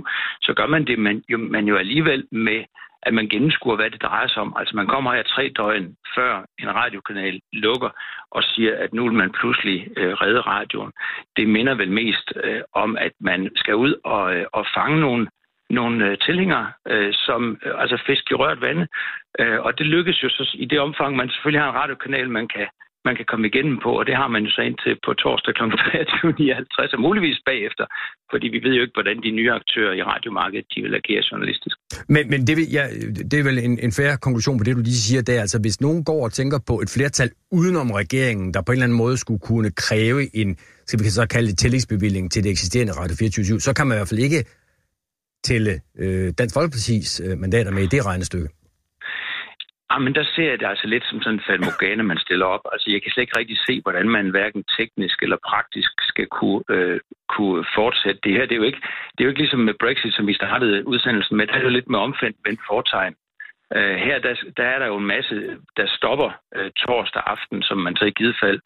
24-7, så gør man det man jo, man jo alligevel med at man gennemskuer, hvad det drejer sig om. Altså man kommer her tre døgn før en radiokanal lukker og siger, at nu vil man pludselig øh, redde radioen. Det minder vel mest øh, om, at man skal ud og, øh, og fange nogle nogle øh, tilhængere, øh, som øh, altså fisk i rørt vande. Øh, og det lykkes jo så i det omfang, man selvfølgelig har en radiokanal, man kan, man kan komme igennem på, og det har man jo så indtil på torsdag kl. 23.59, og muligvis bagefter, fordi vi ved jo ikke, hvordan de nye aktører i radiomarkedet, de vil agere journalistisk. Men, men det, vil, ja, det er vel en, en færre konklusion på det, du lige siger der. Altså, hvis nogen går og tænker på et flertal udenom regeringen, der på en eller anden måde skulle kunne kræve en, skal vi så kalde det tillægsbevilling til det eksisterende Radio 24 så kan man i hvert fald ikke tælle øh, Dansk Folkeparti's øh, mandater med i det regnestykke. Ah, men der ser jeg det altså lidt som sådan en falmogane, man stiller op. Altså, jeg kan slet ikke rigtig se, hvordan man hverken teknisk eller praktisk skal kunne, øh, kunne fortsætte det her. Det er, jo ikke, det er jo ikke ligesom med Brexit, som vi startede udsendelsen med. Der er jo lidt med omvendt vendt fortegn. Øh, her der, der er der jo en masse, der stopper øh, torsdag aften, som man så i givet fald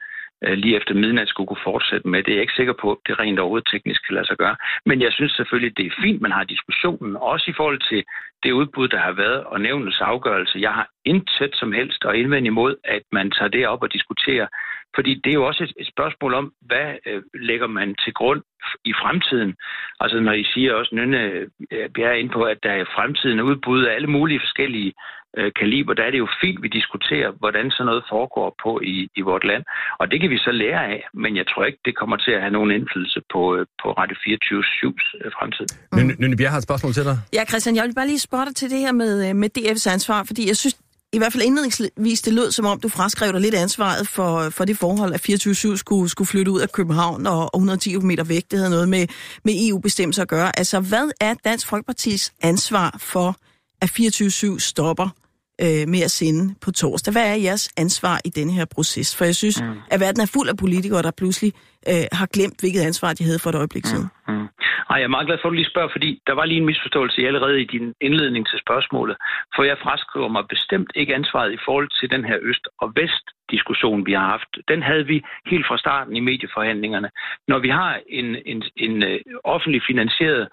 Øh, lige efter midnat skulle kunne fortsætte med. Det er jeg ikke sikker på, at det rent overhovedet teknisk kan lade sig gøre. Men jeg synes selvfølgelig, det er fint, man har diskussionen, også i forhold til det udbud, der har været, og nævnens afgørelse. Jeg har intet som helst at indvende imod, at man tager det op og diskuterer Fordi det er jo også et, spørgsmål om, hvad øh, lægger man til grund i fremtiden? Altså når I siger også, Nynne øh, jeg er inde på, at der i fremtiden udbud af alle mulige forskellige øh, kaliber, der er det jo fint, vi diskuterer, hvordan sådan noget foregår på i, i vort land. Og det kan vi så lære af, men jeg tror ikke, det kommer til at have nogen indflydelse på, øh, på Radio 24-7's øh, fremtid. Mm. Nynne Bjerg har et spørgsmål til dig. Ja, Christian, jeg vil bare lige spørge dig til det her med, øh, med DF's ansvar, fordi jeg synes, i hvert fald indledningsvis, det lød som om, du fraskrev dig lidt ansvaret for, for det forhold, at 24-7 skulle, skulle flytte ud af København og, og 110 km væk. Det havde noget med, med EU-bestemmelser at gøre. Altså, hvad er Dansk Folkepartis ansvar for, at 24-7 stopper øh, med at sende på torsdag? Hvad er jeres ansvar i denne her proces? For jeg synes, mm. at verden er fuld af politikere, der pludselig øh, har glemt, hvilket ansvar de havde for et øjeblik siden. Mm. Mm. Ej, jeg er meget glad for, at du lige spørger, fordi der var lige en misforståelse allerede i din indledning til spørgsmålet. For jeg fraskriver mig bestemt ikke ansvaret i forhold til den her øst- og vest-diskussion, vi har haft. Den havde vi helt fra starten i medieforhandlingerne. Når vi har en, en, en uh, offentlig finansieret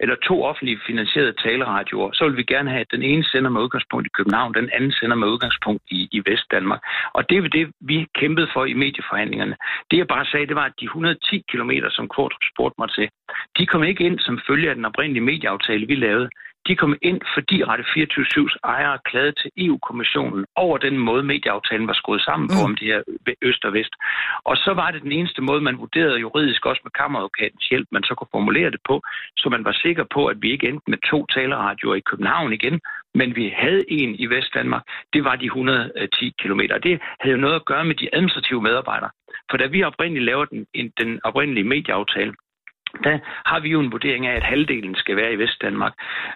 eller to offentligt finansierede taleradioer, så vil vi gerne have, at den ene sender med udgangspunkt i København, den anden sender med udgangspunkt i, i Vestdanmark. Og det er det, vi kæmpede for i medieforhandlingerne. Det jeg bare sagde, det var, at de 110 km, som Kvartrup spurgte mig til, de kom ikke ind som følge af den oprindelige medieaftale, vi lavede de kom ind, fordi Radio 24-7's ejere klagede til EU-kommissionen over den måde, medieaftalen var skruet sammen på mm. om det her øst og vest. Og så var det den eneste måde, man vurderede juridisk også med kammeradvokatens hjælp, man så kunne formulere det på, så man var sikker på, at vi ikke endte med to taleradioer i København igen, men vi havde en i Vestdanmark. Det var de 110 km. Det havde jo noget at gøre med de administrative medarbejdere. For da vi oprindeligt lavede den, den oprindelige medieaftale, der har vi jo en vurdering af, at halvdelen skal være i Vestdanmark,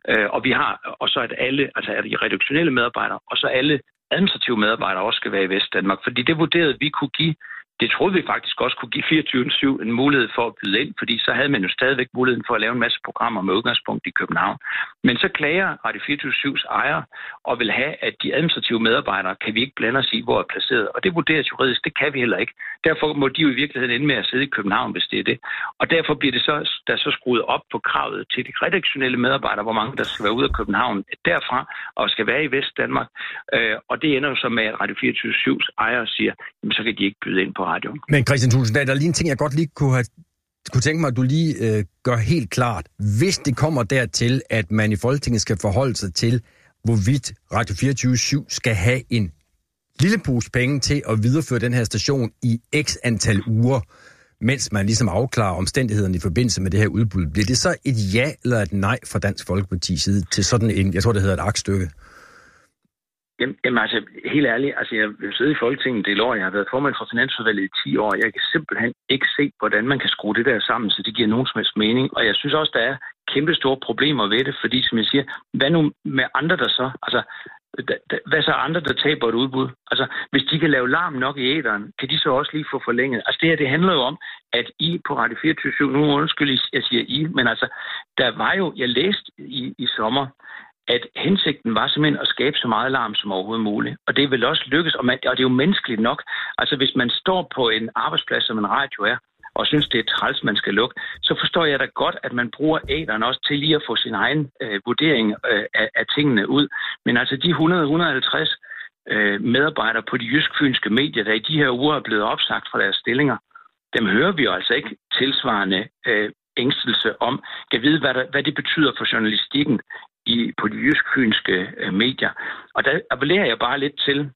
øh, og vi har, og så at alle, altså er de reduktionelle medarbejdere, og så alle administrative medarbejdere også skal være i Vestdanmark, fordi det vurderede vi kunne give det troede vi faktisk også kunne give 24-7 en mulighed for at byde ind, fordi så havde man jo stadigvæk muligheden for at lave en masse programmer med udgangspunkt i København. Men så klager Radio 24-7's ejer og vil have, at de administrative medarbejdere kan vi ikke blande os i, hvor er placeret. Og det vurderes juridisk, det kan vi heller ikke. Derfor må de jo i virkeligheden ende med at sidde i København, hvis det er det. Og derfor bliver det så, der så skruet op på kravet til de redaktionelle medarbejdere, hvor mange der skal være ude af København derfra og skal være i Vestdanmark. Øh, og det ender jo så med, at Radio 24-7's ejer siger, jamen, så kan de ikke byde ind på radio. Men Christian Tulsendal, der er lige en ting, jeg godt lige kunne have kunne tænke mig, at du lige øh, gør helt klart, hvis det kommer dertil, at man i Folketinget skal forholde sig til, hvorvidt Radio 24 skal have en lille pose penge til at videreføre den her station i x antal uger, mens man ligesom afklarer omstændighederne i forbindelse med det her udbud. Bliver det så et ja eller et nej fra Dansk Folkeparti side til sådan en, jeg tror det hedder et aktstykke? Jamen, jamen altså, helt ærligt, altså jeg vil sidde i Folketinget det år, jeg har været formand for Finansudvalget i 10 år, jeg kan simpelthen ikke se, hvordan man kan skrue det der sammen, så det giver nogen som helst mening. Og jeg synes også, der er kæmpe store problemer ved det, fordi som jeg siger, hvad nu med andre, der så, altså hvad så andre, der taber et udbud? Altså, hvis de kan lave larm nok i æderen, kan de så også lige få forlænget? Altså, det her, det handler jo om, at I på Radio 24 nu undskyld, jeg siger I, men altså, der var jo, jeg læste i, i sommer, at hensigten var simpelthen at skabe så meget larm som overhovedet muligt. Og det vil også lykkes, og, man, og det er jo menneskeligt nok. Altså hvis man står på en arbejdsplads, som en radio er, og synes, det er træls, man skal lukke, så forstår jeg da godt, at man bruger æderen også til lige at få sin egen øh, vurdering øh, af, af tingene ud. Men altså de 100-150 øh, medarbejdere på de jysk-fynske medier, der i de her uger er blevet opsagt fra deres stillinger, dem hører vi jo altså ikke tilsvarende øh, ængstelse om. Kan vide, hvad, der, hvad det betyder for journalistikken i, på de jysk-fynske øh, medier. Og der appellerer jeg bare lidt til,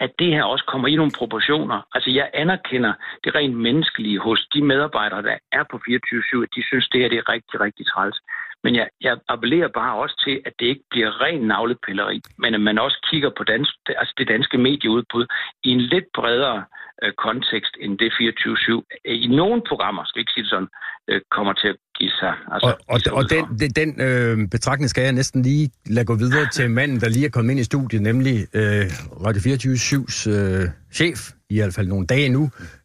at det her også kommer i nogle proportioner. Altså jeg anerkender det rent menneskelige hos de medarbejdere, der er på 24-7, at de synes, det her det er rigtig, rigtig træls. Men jeg, jeg appellerer bare også til, at det ikke bliver ren navlepilleri, men at man også kigger på dans, altså det danske medieudbud i en lidt bredere øh, kontekst end det 24-7. I nogle programmer, skal jeg ikke sige det sådan, øh, kommer til at give sig. Altså, og og, og den, den, den øh, betragtning skal jeg næsten lige lade gå videre til manden, der lige er kommet ind i studiet, nemlig øh, Radio 24-7's øh, chef, i hvert fald nogle dage nu,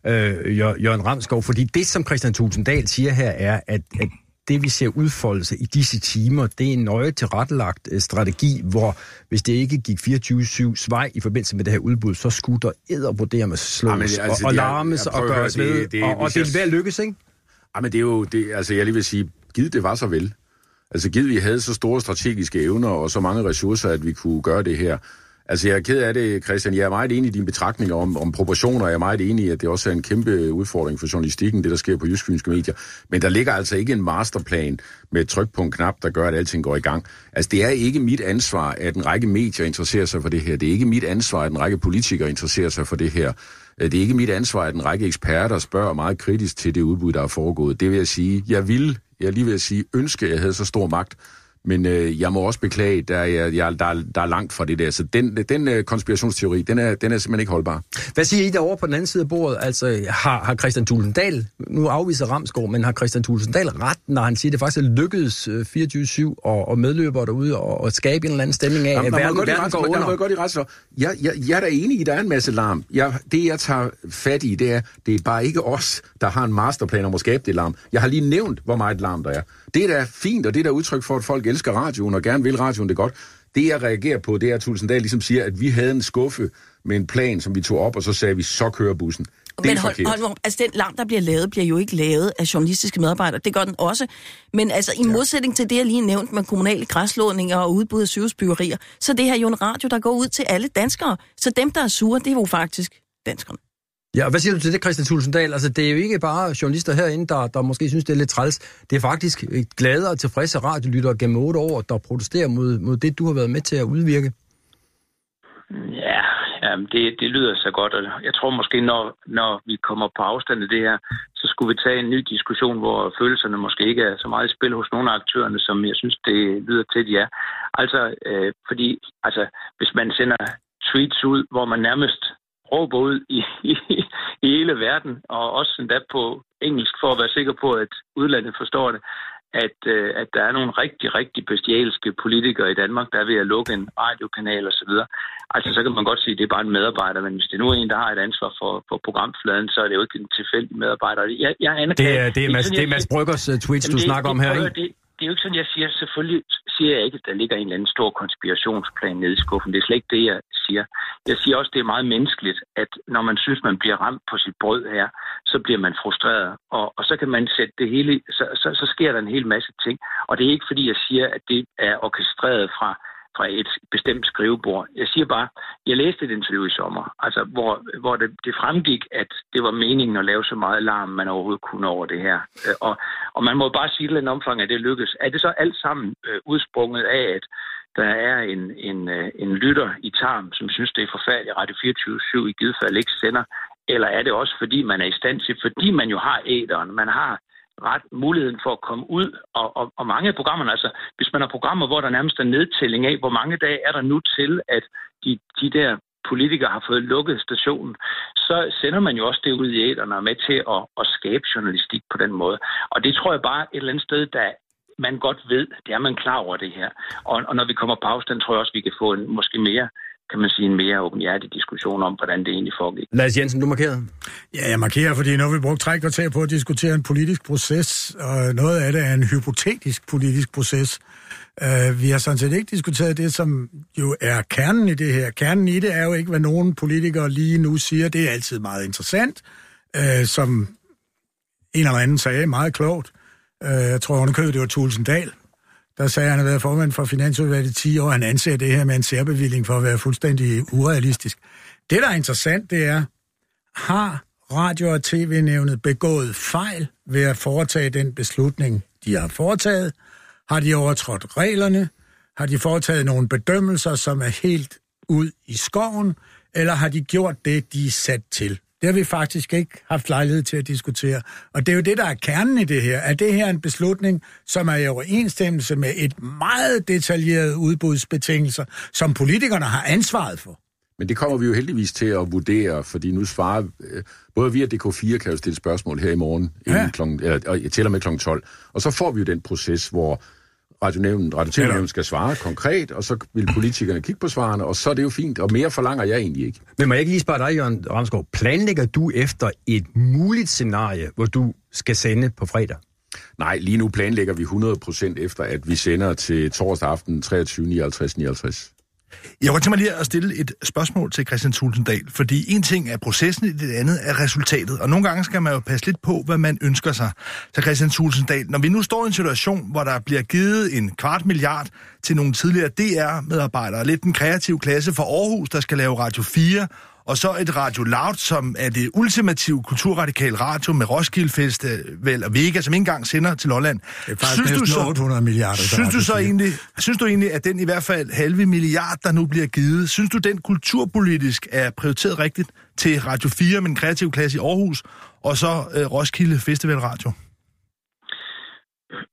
øh, Jørgen Ramskov. Fordi det, som Christian Tulsendal siger her, er, at, at det, vi ser udfolde sig i disse timer, det er en nøje tilrettelagt øh, strategi, hvor hvis det ikke gik 24-7 vej i forbindelse med det her udbud, så skulle der ædervurdere med slås Jamen, altså, og, og larmes og gøres ved, det, det, og, og det er ved at lykkes, ikke? Jamen, det er jo, det, altså jeg lige vil sige, givet det var så vel. Altså givet vi havde så store strategiske evner og så mange ressourcer, at vi kunne gøre det her, Altså, jeg er ked af det, Christian. Jeg er meget enig i dine betragtninger om, om proportioner. Jeg er meget enig i, at det også er en kæmpe udfordring for journalistikken, det der sker på jysk medier. Men der ligger altså ikke en masterplan med et tryk på en knap, der gør, at alting går i gang. Altså, det er ikke mit ansvar, at en række medier interesserer sig for det her. Det er ikke mit ansvar, at en række politikere interesserer sig for det her. Øh, det er ikke mit ansvar, at en række eksperter spørger meget kritisk til det udbud, der er foregået. Det vil jeg sige, jeg vil, jeg lige vil sige, ønske, at jeg havde så stor magt, men øh, jeg må også beklage, der er, jeg, der, er, der er langt fra det der. Så den, den øh, konspirationsteori, den er, den er simpelthen ikke holdbar. Hvad siger I derovre på den anden side af bordet? Altså, har, har Christian Tulsendal, nu afviser Ramsgaard, men har Christian Tulsendal ret, når han siger, at det faktisk er lykkedes 24-7 og, og medløbere derude og, og skabe en eller anden stemning af, Jamen, at verden, verden går under? Jeg godt i ret så. Jeg, jeg, jeg er da enig i, at der er en masse larm. Jeg, det, jeg tager fat i, det er, det er bare ikke os, der har en masterplan om at skabe det larm. Jeg har lige nævnt, hvor meget larm der er. Det er da fint, og det er da udtryk for, at folk elsker radioen og gerne vil radioen det godt. Det, jeg reagerer på, det er, at Tulsendal ligesom siger, at vi havde en skuffe med en plan, som vi tog op, og så sagde vi, så kører bussen. Det men hold, hold, altså den larm, der bliver lavet, bliver jo ikke lavet af journalistiske medarbejdere. Det gør den også. Men altså i modsætning til det, jeg lige nævnt med kommunale græslåninger og udbud af sygehusbyggerier, så det her er jo en radio, der går ud til alle danskere. Så dem, der er sure, det er jo faktisk danskerne. Ja, hvad siger du til det, Christian Tulsendal? Altså, det er jo ikke bare journalister herinde, der, der måske synes, det er lidt træls. Det er faktisk glade og tilfredse radiolyttere gennem otte år, der protesterer mod, mod det, du har været med til at udvirke. Ja, jamen det, det lyder så godt, og jeg tror måske, når, når vi kommer på afstand af det her, så skulle vi tage en ny diskussion, hvor følelserne måske ikke er så meget i spil hos nogle af aktørerne, som jeg synes, det lyder til, de er. Altså, øh, fordi altså, hvis man sender tweets ud, hvor man nærmest råber ud i, i, i hele verden, og også endda på engelsk, for at være sikker på, at udlandet forstår det, at, øh, at der er nogle rigtig, rigtig bestialske politikere i Danmark, der er ved at lukke en radiokanal osv. Altså, så kan man godt sige, at det er bare en medarbejder, men hvis det nu er en, der har et ansvar for, for programfladen, så er det jo ikke en tilfældig medarbejder. Jeg, jeg det, er, det er Mads, det er Mads Bryggers uh, tweets, du det, snakker det, om her, ikke? Det, det er jo ikke sådan, jeg siger. Selvfølgelig siger jeg ikke, at der ligger en eller anden stor konspirationsplan nede i skuffen. Det er slet ikke det, jeg siger. Jeg siger også, at det er meget menneskeligt, at når man synes, man bliver ramt på sit brød her, så bliver man frustreret. Og, og så kan man sætte det hele, så, så, så sker der en hel masse ting. Og det er ikke, fordi jeg siger, at det er orkestreret fra fra et bestemt skrivebord. Jeg siger bare, jeg læste et interview i sommer, altså, hvor, hvor det, det fremgik, at det var meningen at lave så meget larm, man overhovedet kunne over det her. Øh, og, og man må bare sige et omfang, at det lykkes. Er det så alt sammen øh, udsprunget af, at der er en, en, øh, en lytter i Tarm, som synes, det er forfærdeligt, Radio 24-7 i givet fald ikke sender, eller er det også, fordi man er i stand til, fordi man jo har æderen, man har ret muligheden for at komme ud, og, og, og mange af programmerne, altså hvis man har programmer, hvor der nærmest er nedtælling af, hvor mange dage er der nu til, at de, de der politikere har fået lukket stationen, så sender man jo også det ud i æderne og med til at, at skabe journalistik på den måde. Og det tror jeg bare et eller andet sted, der man godt ved, det er man klar over det her. Og, og når vi kommer på afstand, tror jeg også, vi kan få en måske mere kan man sige, en mere åbenhjertig diskussion om, hvordan det egentlig foregik. Lars Jensen, du markerede? Ja, jeg markerer, fordi nu har vi brugt tre kvarter på at diskutere en politisk proces, og noget af det er en hypotetisk politisk proces. Uh, vi har sådan set ikke diskuteret det, som jo er kernen i det her. Kernen i det er jo ikke, hvad nogen politikere lige nu siger. Det er altid meget interessant, uh, som en eller anden sagde meget klogt. Uh, jeg tror underkøbet, det var Tulsendal, der sagde, at han havde været formand for Finansudvalget i 10 år, han anser det her med en særbevilling for at være fuldstændig urealistisk. Det, der er interessant, det er, har radio- og tv-nævnet begået fejl ved at foretage den beslutning, de har foretaget? Har de overtrådt reglerne? Har de foretaget nogle bedømmelser, som er helt ud i skoven? Eller har de gjort det, de er sat til? Det har vi faktisk ikke haft lejlighed til at diskutere. Og det er jo det, der er kernen i det her. Er det her en beslutning, som er i overensstemmelse med et meget detaljeret udbudsbetingelser, som politikerne har ansvaret for? Men det kommer vi jo heldigvis til at vurdere, fordi nu svarer... Øh, både vi og DK4 kan jo stille spørgsmål her i morgen, ja. klokken, eller, til og med kl. 12. Og så får vi jo den proces, hvor radionævnen, radionævnen skal svare konkret, og så vil politikerne kigge på svarene, og så er det jo fint, og mere forlanger jeg egentlig ikke. Men må jeg ikke lige spørge dig, Jørgen Ramsgaard, planlægger du efter et muligt scenarie, hvor du skal sende på fredag? Nej, lige nu planlægger vi 100% efter, at vi sender til torsdag aften 23.59.59. Jeg kunne tænke mig lige at stille et spørgsmål til Christian Tulsendal, fordi en ting er processen, det andet er resultatet. Og nogle gange skal man jo passe lidt på, hvad man ønsker sig. Så Christian Tulsendal, når vi nu står i en situation, hvor der bliver givet en kvart milliard til nogle tidligere DR-medarbejdere, lidt den kreative klasse for Aarhus, der skal lave Radio 4, og så et Radio Loud, som er det ultimative kulturradikale radio med Roskilde Festival og Vega, som ikke engang sender til Lolland. Det er faktisk synes du så, 800 milliarder. Synes du så egentlig, synes du egentlig, at den i hvert fald halve milliard, der nu bliver givet, synes du, den kulturpolitisk er prioriteret rigtigt til Radio 4 med en kreativ klasse i Aarhus, og så øh, Roskilde Festival Radio?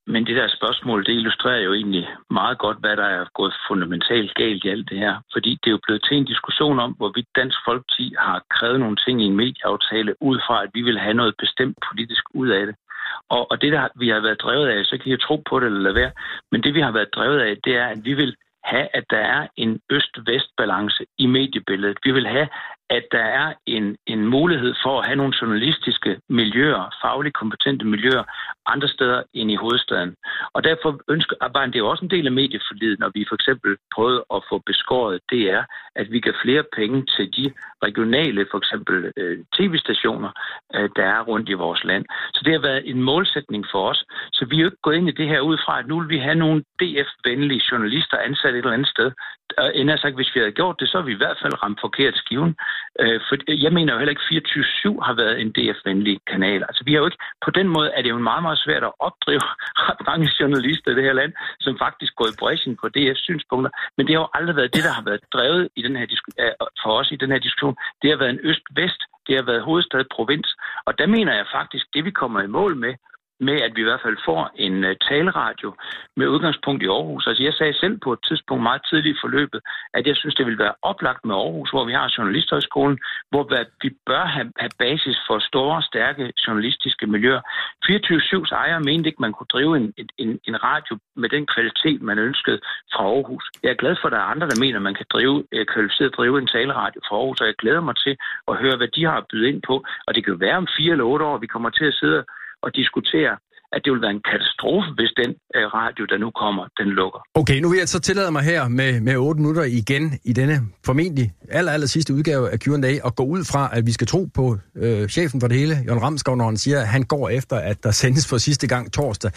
Men det der spørgsmål, det illustrerer jo egentlig meget godt, hvad der er gået fundamentalt galt i alt det her. Fordi det er jo blevet til en diskussion om, hvorvidt Dansk Folkeparti har krævet nogle ting i en medieaftale, ud fra at vi vil have noget bestemt politisk ud af det. Og, og det, der vi har været drevet af, så kan jeg tro på det eller lade være, men det, vi har været drevet af, det er, at vi vil have, at der er en øst-vest-balance i mediebilledet. Vi vil have, at der er en, en mulighed for at have nogle journalistiske miljøer, fagligt kompetente miljøer, andre steder end i hovedstaden. Og derfor ønsker det er også en del af medieforlidet, når vi for eksempel prøvede at få beskåret, det er, at vi kan flere penge til de regionale, for eksempel øh, tv-stationer, øh, der er rundt i vores land. Så det har været en målsætning for os. Så vi er jo ikke gået ind i det her ud fra, at nu vil vi have nogle DF-venlige journalister ansat et eller andet sted. Og endda sagt, hvis vi havde gjort det, så har vi i hvert fald ramt forkert skiven. Øh, for jeg mener jo heller ikke, 24-7 har været en DF-venlig kanal. Altså vi har jo ikke, på den måde er det jo meget, meget svært at opdrive ret mange journalister i det her land, som faktisk går i bræschen på DF's synspunkter. Men det har jo aldrig været det, der har været drevet i den her for os i den her diskussion. Det har været en øst-vest det har været hovedstad provins. Og der mener jeg faktisk, det vi kommer i mål med, med, at vi i hvert fald får en uh, taleradio med udgangspunkt i Aarhus. Altså jeg sagde selv på et tidspunkt meget tidligt i forløbet, at jeg synes, det vil være oplagt med Aarhus, hvor vi har Journalisthøjskolen, hvor vi bør have, have basis for store, stærke journalistiske miljøer. 24-7's ejer mente ikke, man kunne drive en, en, en radio med den kvalitet, man ønskede fra Aarhus. Jeg er glad for, at der er andre, der mener, at man kan drive, uh, kvalificeret drive en taleradio fra Aarhus, og jeg glæder mig til at høre, hvad de har at byde ind på. Og det kan jo være om fire eller otte år, vi kommer til at sidde og diskutere, at det vil være en katastrofe, hvis den øh, radio, der nu kommer, den lukker. Okay, nu vil jeg så tillade mig her med, med 8 minutter igen i denne formentlig aller, aller sidste udgave af Q&A og gå ud fra, at vi skal tro på øh, chefen for det hele, Jon Ramskov, når han siger, at han går efter, at der sendes for sidste gang torsdag.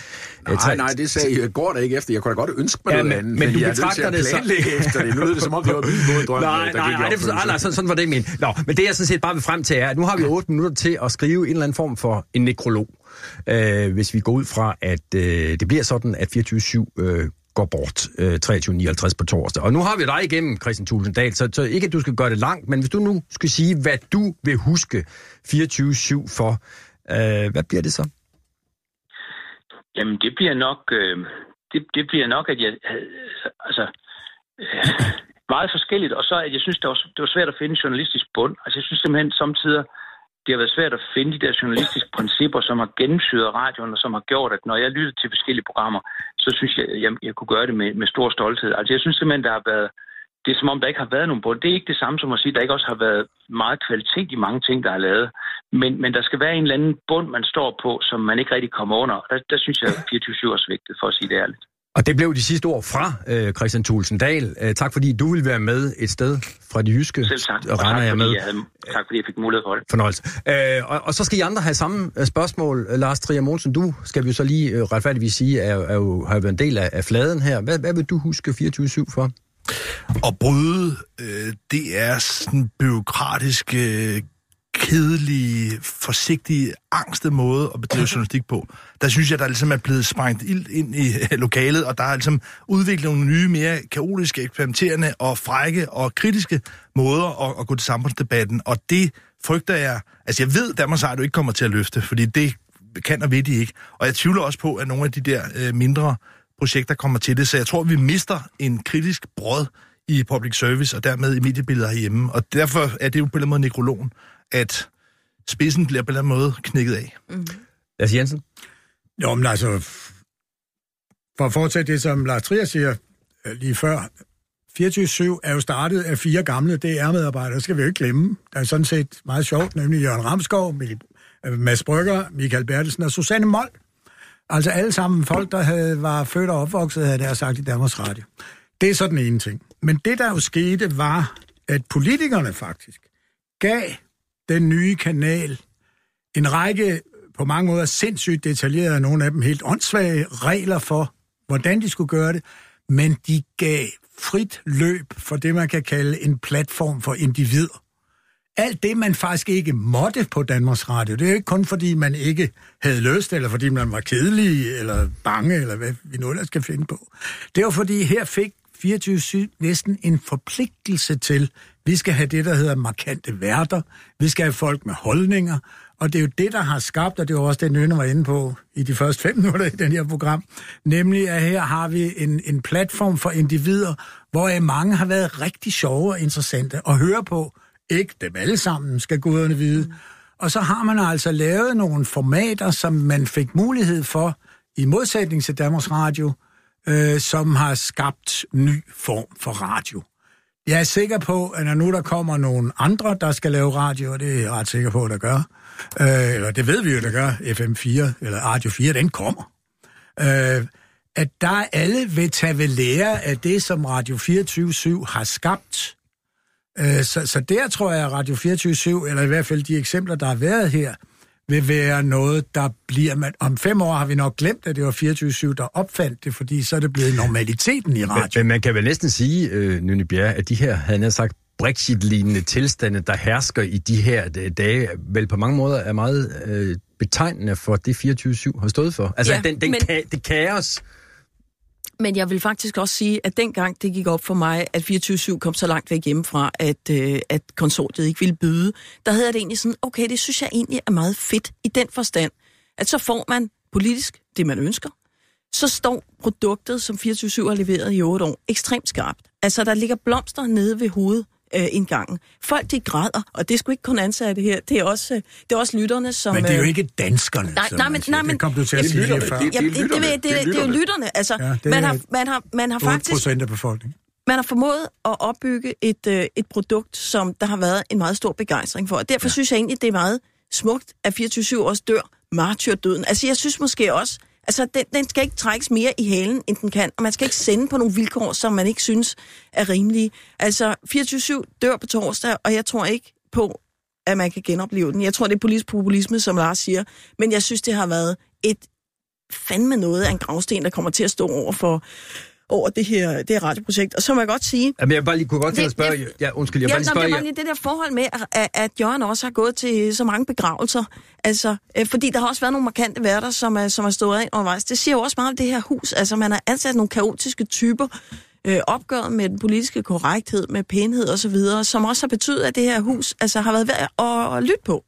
Nej, øh, nej, det sagde jeg, går der ikke efter. Jeg kunne da godt ønske mig ja, noget men, andet, men du jeg betragter det så... efter det. Nu er det som om, det var min måde drøm, nej, der nej, gik nej, det, nej, nej, sådan, sådan var det ikke min. Nå, men det jeg sådan set bare vil frem til er, at nu har vi 8 minutter til at skrive en eller anden form for en nekrolog øh, hvis vi går ud fra, at øh, det bliver sådan, at 24-7 øh, går bort øh, 23.59 på torsdag. Og nu har vi dig igennem, Christian Tulsendal, så, så ikke at du skal gøre det langt, men hvis du nu skal sige, hvad du vil huske 24-7 for, øh, hvad bliver det så? Jamen, det bliver nok, øh, det, det bliver nok, at jeg, altså, øh, meget forskelligt, og så at jeg synes, det var, det var svært at finde journalistisk bund. Altså, jeg synes simpelthen samtidig, det har været svært at finde de der journalistiske principper, som har gennemsyret radioen, og som har gjort, at når jeg lytter til forskellige programmer, så synes jeg, at jeg, jeg kunne gøre det med, med stor stolthed. Altså jeg synes simpelthen, der har været, det er som om, der ikke har været nogen på. Det er ikke det samme som at sige, at der ikke også har været meget kvalitet i mange ting, der er lavet. Men, men der skal være en eller anden bund, man står på, som man ikke rigtig kommer under. Der, der synes jeg, at 24 er svigtet, for at sige det ærligt. Og det blev de sidste ord fra øh, Christian Thulsen Dahl. Øh, tak fordi du ville være med et sted fra de jyske. Selv tak. Og, tak, jeg med. Jeg havde, tak fordi jeg fik mulighed for det. Fornøjelse. Øh, og, og så skal I andre have samme øh, spørgsmål. Lars Trier Monsen, du skal vi så lige øh, retfærdigvis sige, er, er jo, har været en del af, af fladen her. Hvad, hvad vil du huske 24-7 for? At bryde øh, det er sådan byråkratisk øh, kedelige, forsigtige, angste måde at bedrive journalistik på. Der synes jeg, der ligesom er blevet sprængt ild ind i øh, lokalet, og der er ligesom udviklet nogle nye, mere kaotiske, eksperimenterende og frække og kritiske måder at, at gå til samfundsdebatten. Og det frygter jeg... Altså, jeg ved, Danmarks Radio ikke kommer til at løfte, fordi det kan og ved de ikke. Og jeg tvivler også på, at nogle af de der øh, mindre projekter kommer til det. Så jeg tror, vi mister en kritisk brød i public service, og dermed i mediebilledet herhjemme. Og derfor er det jo på en eller anden måde nekrologen at spidsen bliver på en eller anden måde knækket af. Mm. Lars Jensen? Jo, men altså, for at fortsætte det, som Lars Trier siger øh, lige før, 24-7 er jo startet af fire gamle DR-medarbejdere, det skal vi jo ikke glemme. Der er sådan set meget sjovt, nemlig Jørgen Ramskov, øh, Mads Brygger, Michael Bertelsen og Susanne Mold. Altså alle sammen folk, der havde, var født og opvokset, havde der sagt i Danmarks Radio. Det er så den ene ting. men det, der jo skete, var, at politikerne faktisk gav den nye kanal en række på mange måder sindssygt detaljerede, nogle af dem helt åndssvage regler for, hvordan de skulle gøre det, men de gav frit løb for det, man kan kalde en platform for individer. Alt det, man faktisk ikke måtte på Danmarks Radio, det er ikke kun fordi, man ikke havde lyst, eller fordi man var kedelig, eller bange, eller hvad vi nu ellers skal finde på. Det var fordi, her fik 24 næsten en forpligtelse til, vi skal have det, der hedder markante værter, vi skal have folk med holdninger, og det er jo det, der har skabt, og det var også det, Nynne var inde på i de første fem minutter i den her program, nemlig at her har vi en, en platform for individer, hvor mange har været rigtig sjove og interessante at høre på. Ikke dem alle sammen, skal guderne vide. Og så har man altså lavet nogle formater, som man fik mulighed for, i modsætning til Danmarks Radio, øh, som har skabt ny form for radio. Jeg er sikker på, at når nu der kommer nogle andre, der skal lave radio, og det er jeg ret sikker på, at der gør, øh, eller det ved vi jo, der gør, FM4 eller Radio 4, den kommer. Øh, at der alle vil tage ved lære af det, som Radio 24 har skabt. Øh, så, så der tror jeg, at Radio 24 eller i hvert fald de eksempler, der har været her, vil være noget, der bliver... Man, om fem år har vi nok glemt, at det var 24 der opfandt det, fordi så er det blevet normaliteten i radio. Men man kan vel næsten sige, øh, Nynne Bjerre, at de her, havde jeg sagt, Brexit-lignende tilstande, der hersker i de her dage, vel på mange måder er meget øh, betegnende for det 24-7 har stået for. Altså Ja, den, den men- ka- det kaos. Men jeg vil faktisk også sige, at dengang det gik op for mig, at 24-7 kom så langt væk hjemmefra, at, øh, at konsortiet ikke ville byde, der havde jeg det egentlig sådan, okay, det synes jeg egentlig er meget fedt i den forstand, at så får man politisk det, man ønsker. Så står produktet, som 24-7 har leveret i 8 år, ekstremt skarpt. Altså, der ligger blomster nede ved hovedet øh, indgangen. Folk, de græder, og det er sgu ikke kun ansatte her, det er også, øh, det er også lytterne, som... Men det er jo øh, ikke danskerne, Nej, som nej, men- nej, men- det kom du til at sige lytterne, før. det- det, det, det, det, Det er det, det er jo lytterne. Altså, Ja, det man, er har, man, har, man har 8 faktisk procent af befolkningen. man har formået at opbygge et, øh, et produkt, som der har været en meget stor begejstring for. Og derfor ja. synes jeg egentlig, det er meget smukt, at 24-7 også dør martyrdøden. Altså jeg synes måske også, altså den, den skal ikke trækkes mere i halen, end den kan. Og man skal ikke sende på nogle vilkår, som man ikke synes er rimelige. Altså 24-7 dør på torsdag, og jeg tror ikke på, at man kan genopleve den. Jeg tror, det er politisk populisme, som Lars siger. Men jeg synes, det har været et fandme noget af en gravsten, der kommer til at stå over for over det her, det her radioprojekt. Og så må jeg godt sige, Jamen, jeg bare lige kunne godt tænke at spørge... det- Ja, undskyld, jeg Ja, bare spørge jer. var lige det der forhold med, at, at, Jørgen også har gået til så mange begravelser. Altså, øh, fordi der har også været nogle markante værter, som er, som er stået ind undervejs. Det siger jo også meget om det her hus. Altså, man har ansat nogle kaotiske typer, øh, opgøret med den politiske korrekthed, med pænhed og så videre, som også har betydet, at det her hus altså, har været værd at, at lytte på.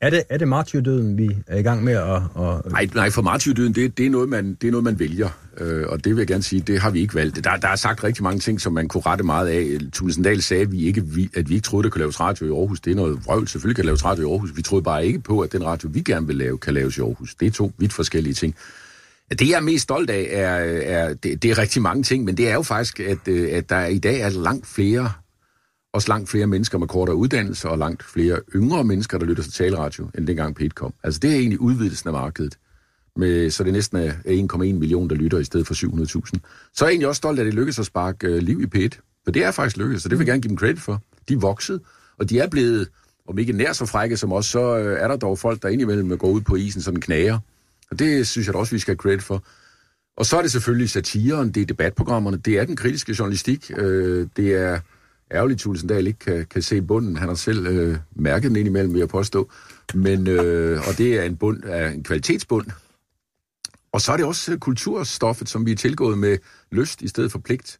Er det, er det martyrdøden, vi er i gang med at... at... Nej, nej, for martyrdøden, det, det, er noget, man, det er noget, man vælger. Øh, og det vil jeg gerne sige, det har vi ikke valgt. Der, der er sagt rigtig mange ting, som man kunne rette meget af. Tulsendal sagde, at vi, ikke, vi, at vi ikke troede, der kunne laves radio i Aarhus. Det er noget vrøvl. Selvfølgelig kan der laves radio i Aarhus. Vi troede bare ikke på, at den radio, vi gerne vil lave, kan laves i Aarhus. Det er to vidt forskellige ting. Det, jeg er mest stolt af, er, er det, det er rigtig mange ting, men det er jo faktisk, at, øh, at der i dag er langt flere, også langt flere mennesker med kortere uddannelse, og langt flere yngre mennesker, der lytter til taleradio, end dengang p kom. Altså det er egentlig udvidelsen af markedet. Med, så det næsten er 1,1 million, der lytter i stedet for 700.000. Så er jeg egentlig også stolt af, at det lykkedes at sparke øh, liv i P1. For det er faktisk lykkedes, så det vil jeg gerne give dem credit for. De er vokset, og de er blevet, om ikke nær så frække som os, så øh, er der dog folk, der indimellem går ud på isen sådan knager. Og det synes jeg da også, vi skal have credit for. Og så er det selvfølgelig satiren, det er debatprogrammerne, det er den kritiske journalistik, øh, det er ærgerligt, Tulsendal ikke kan, kan se bunden. Han har selv øh, mærket den indimellem, vil jeg påstå. Men, øh, og det er en, bund, er en kvalitetsbund. Og så er det også øh, kulturstoffet, som vi er tilgået med lyst i stedet for pligt.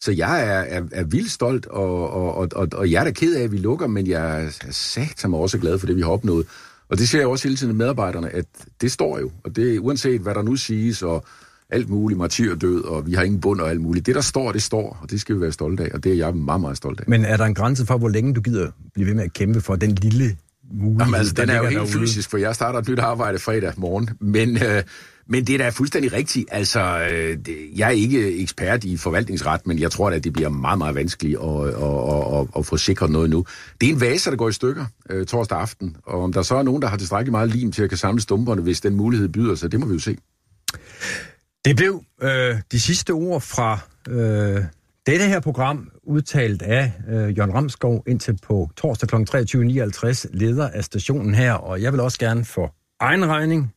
Så jeg er, er, er vildt stolt, og, og, og, og, jeg er da ked af, at vi lukker, men jeg er satan som også glad for det, vi har opnået. Og det ser jeg også hele tiden med medarbejderne, at det står jo. Og det uanset hvad der nu siges, og alt muligt, martyrdød, og vi har ingen bund og alt muligt. Det, der står, det står, og det skal vi være stolte af, og det er jeg meget, meget stolt af. Men er der en grænse for, hvor længe du gider blive ved med at kæmpe for den lille mulighed, Jamen, altså, den er jo helt derude? fysisk, for jeg starter et nyt arbejde fredag morgen. Men, øh, men det er da fuldstændig rigtigt. Altså, øh, jeg er ikke ekspert i forvaltningsret, men jeg tror at det bliver meget, meget vanskeligt at, at, at, at, at få sikret noget nu. Det er en vase, der går i stykker øh, torsdag aften, og om der så er nogen, der har tilstrækkeligt meget lim til at kan samle stumperne, hvis den mulighed byder sig, det må vi jo se. Det blev øh, de sidste ord fra øh, Dette her program, udtalt af øh, Jørgen Ramskov indtil på torsdag kl. 23.59, leder af stationen her, og jeg vil også gerne for egen regning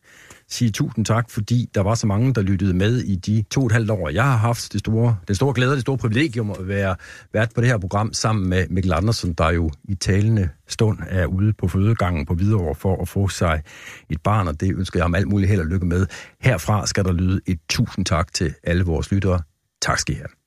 sige tusind tak, fordi der var så mange, der lyttede med i de to og et halvt år, jeg har haft det store, den store glæde og det store privilegium at være vært på det her program sammen med Mikkel Andersen, der jo i talende stund er ude på fødegangen på Hvidovre for at få sig et barn, og det ønsker jeg ham alt muligt held og lykke med. Herfra skal der lyde et tusind tak til alle vores lyttere. Tak skal I have.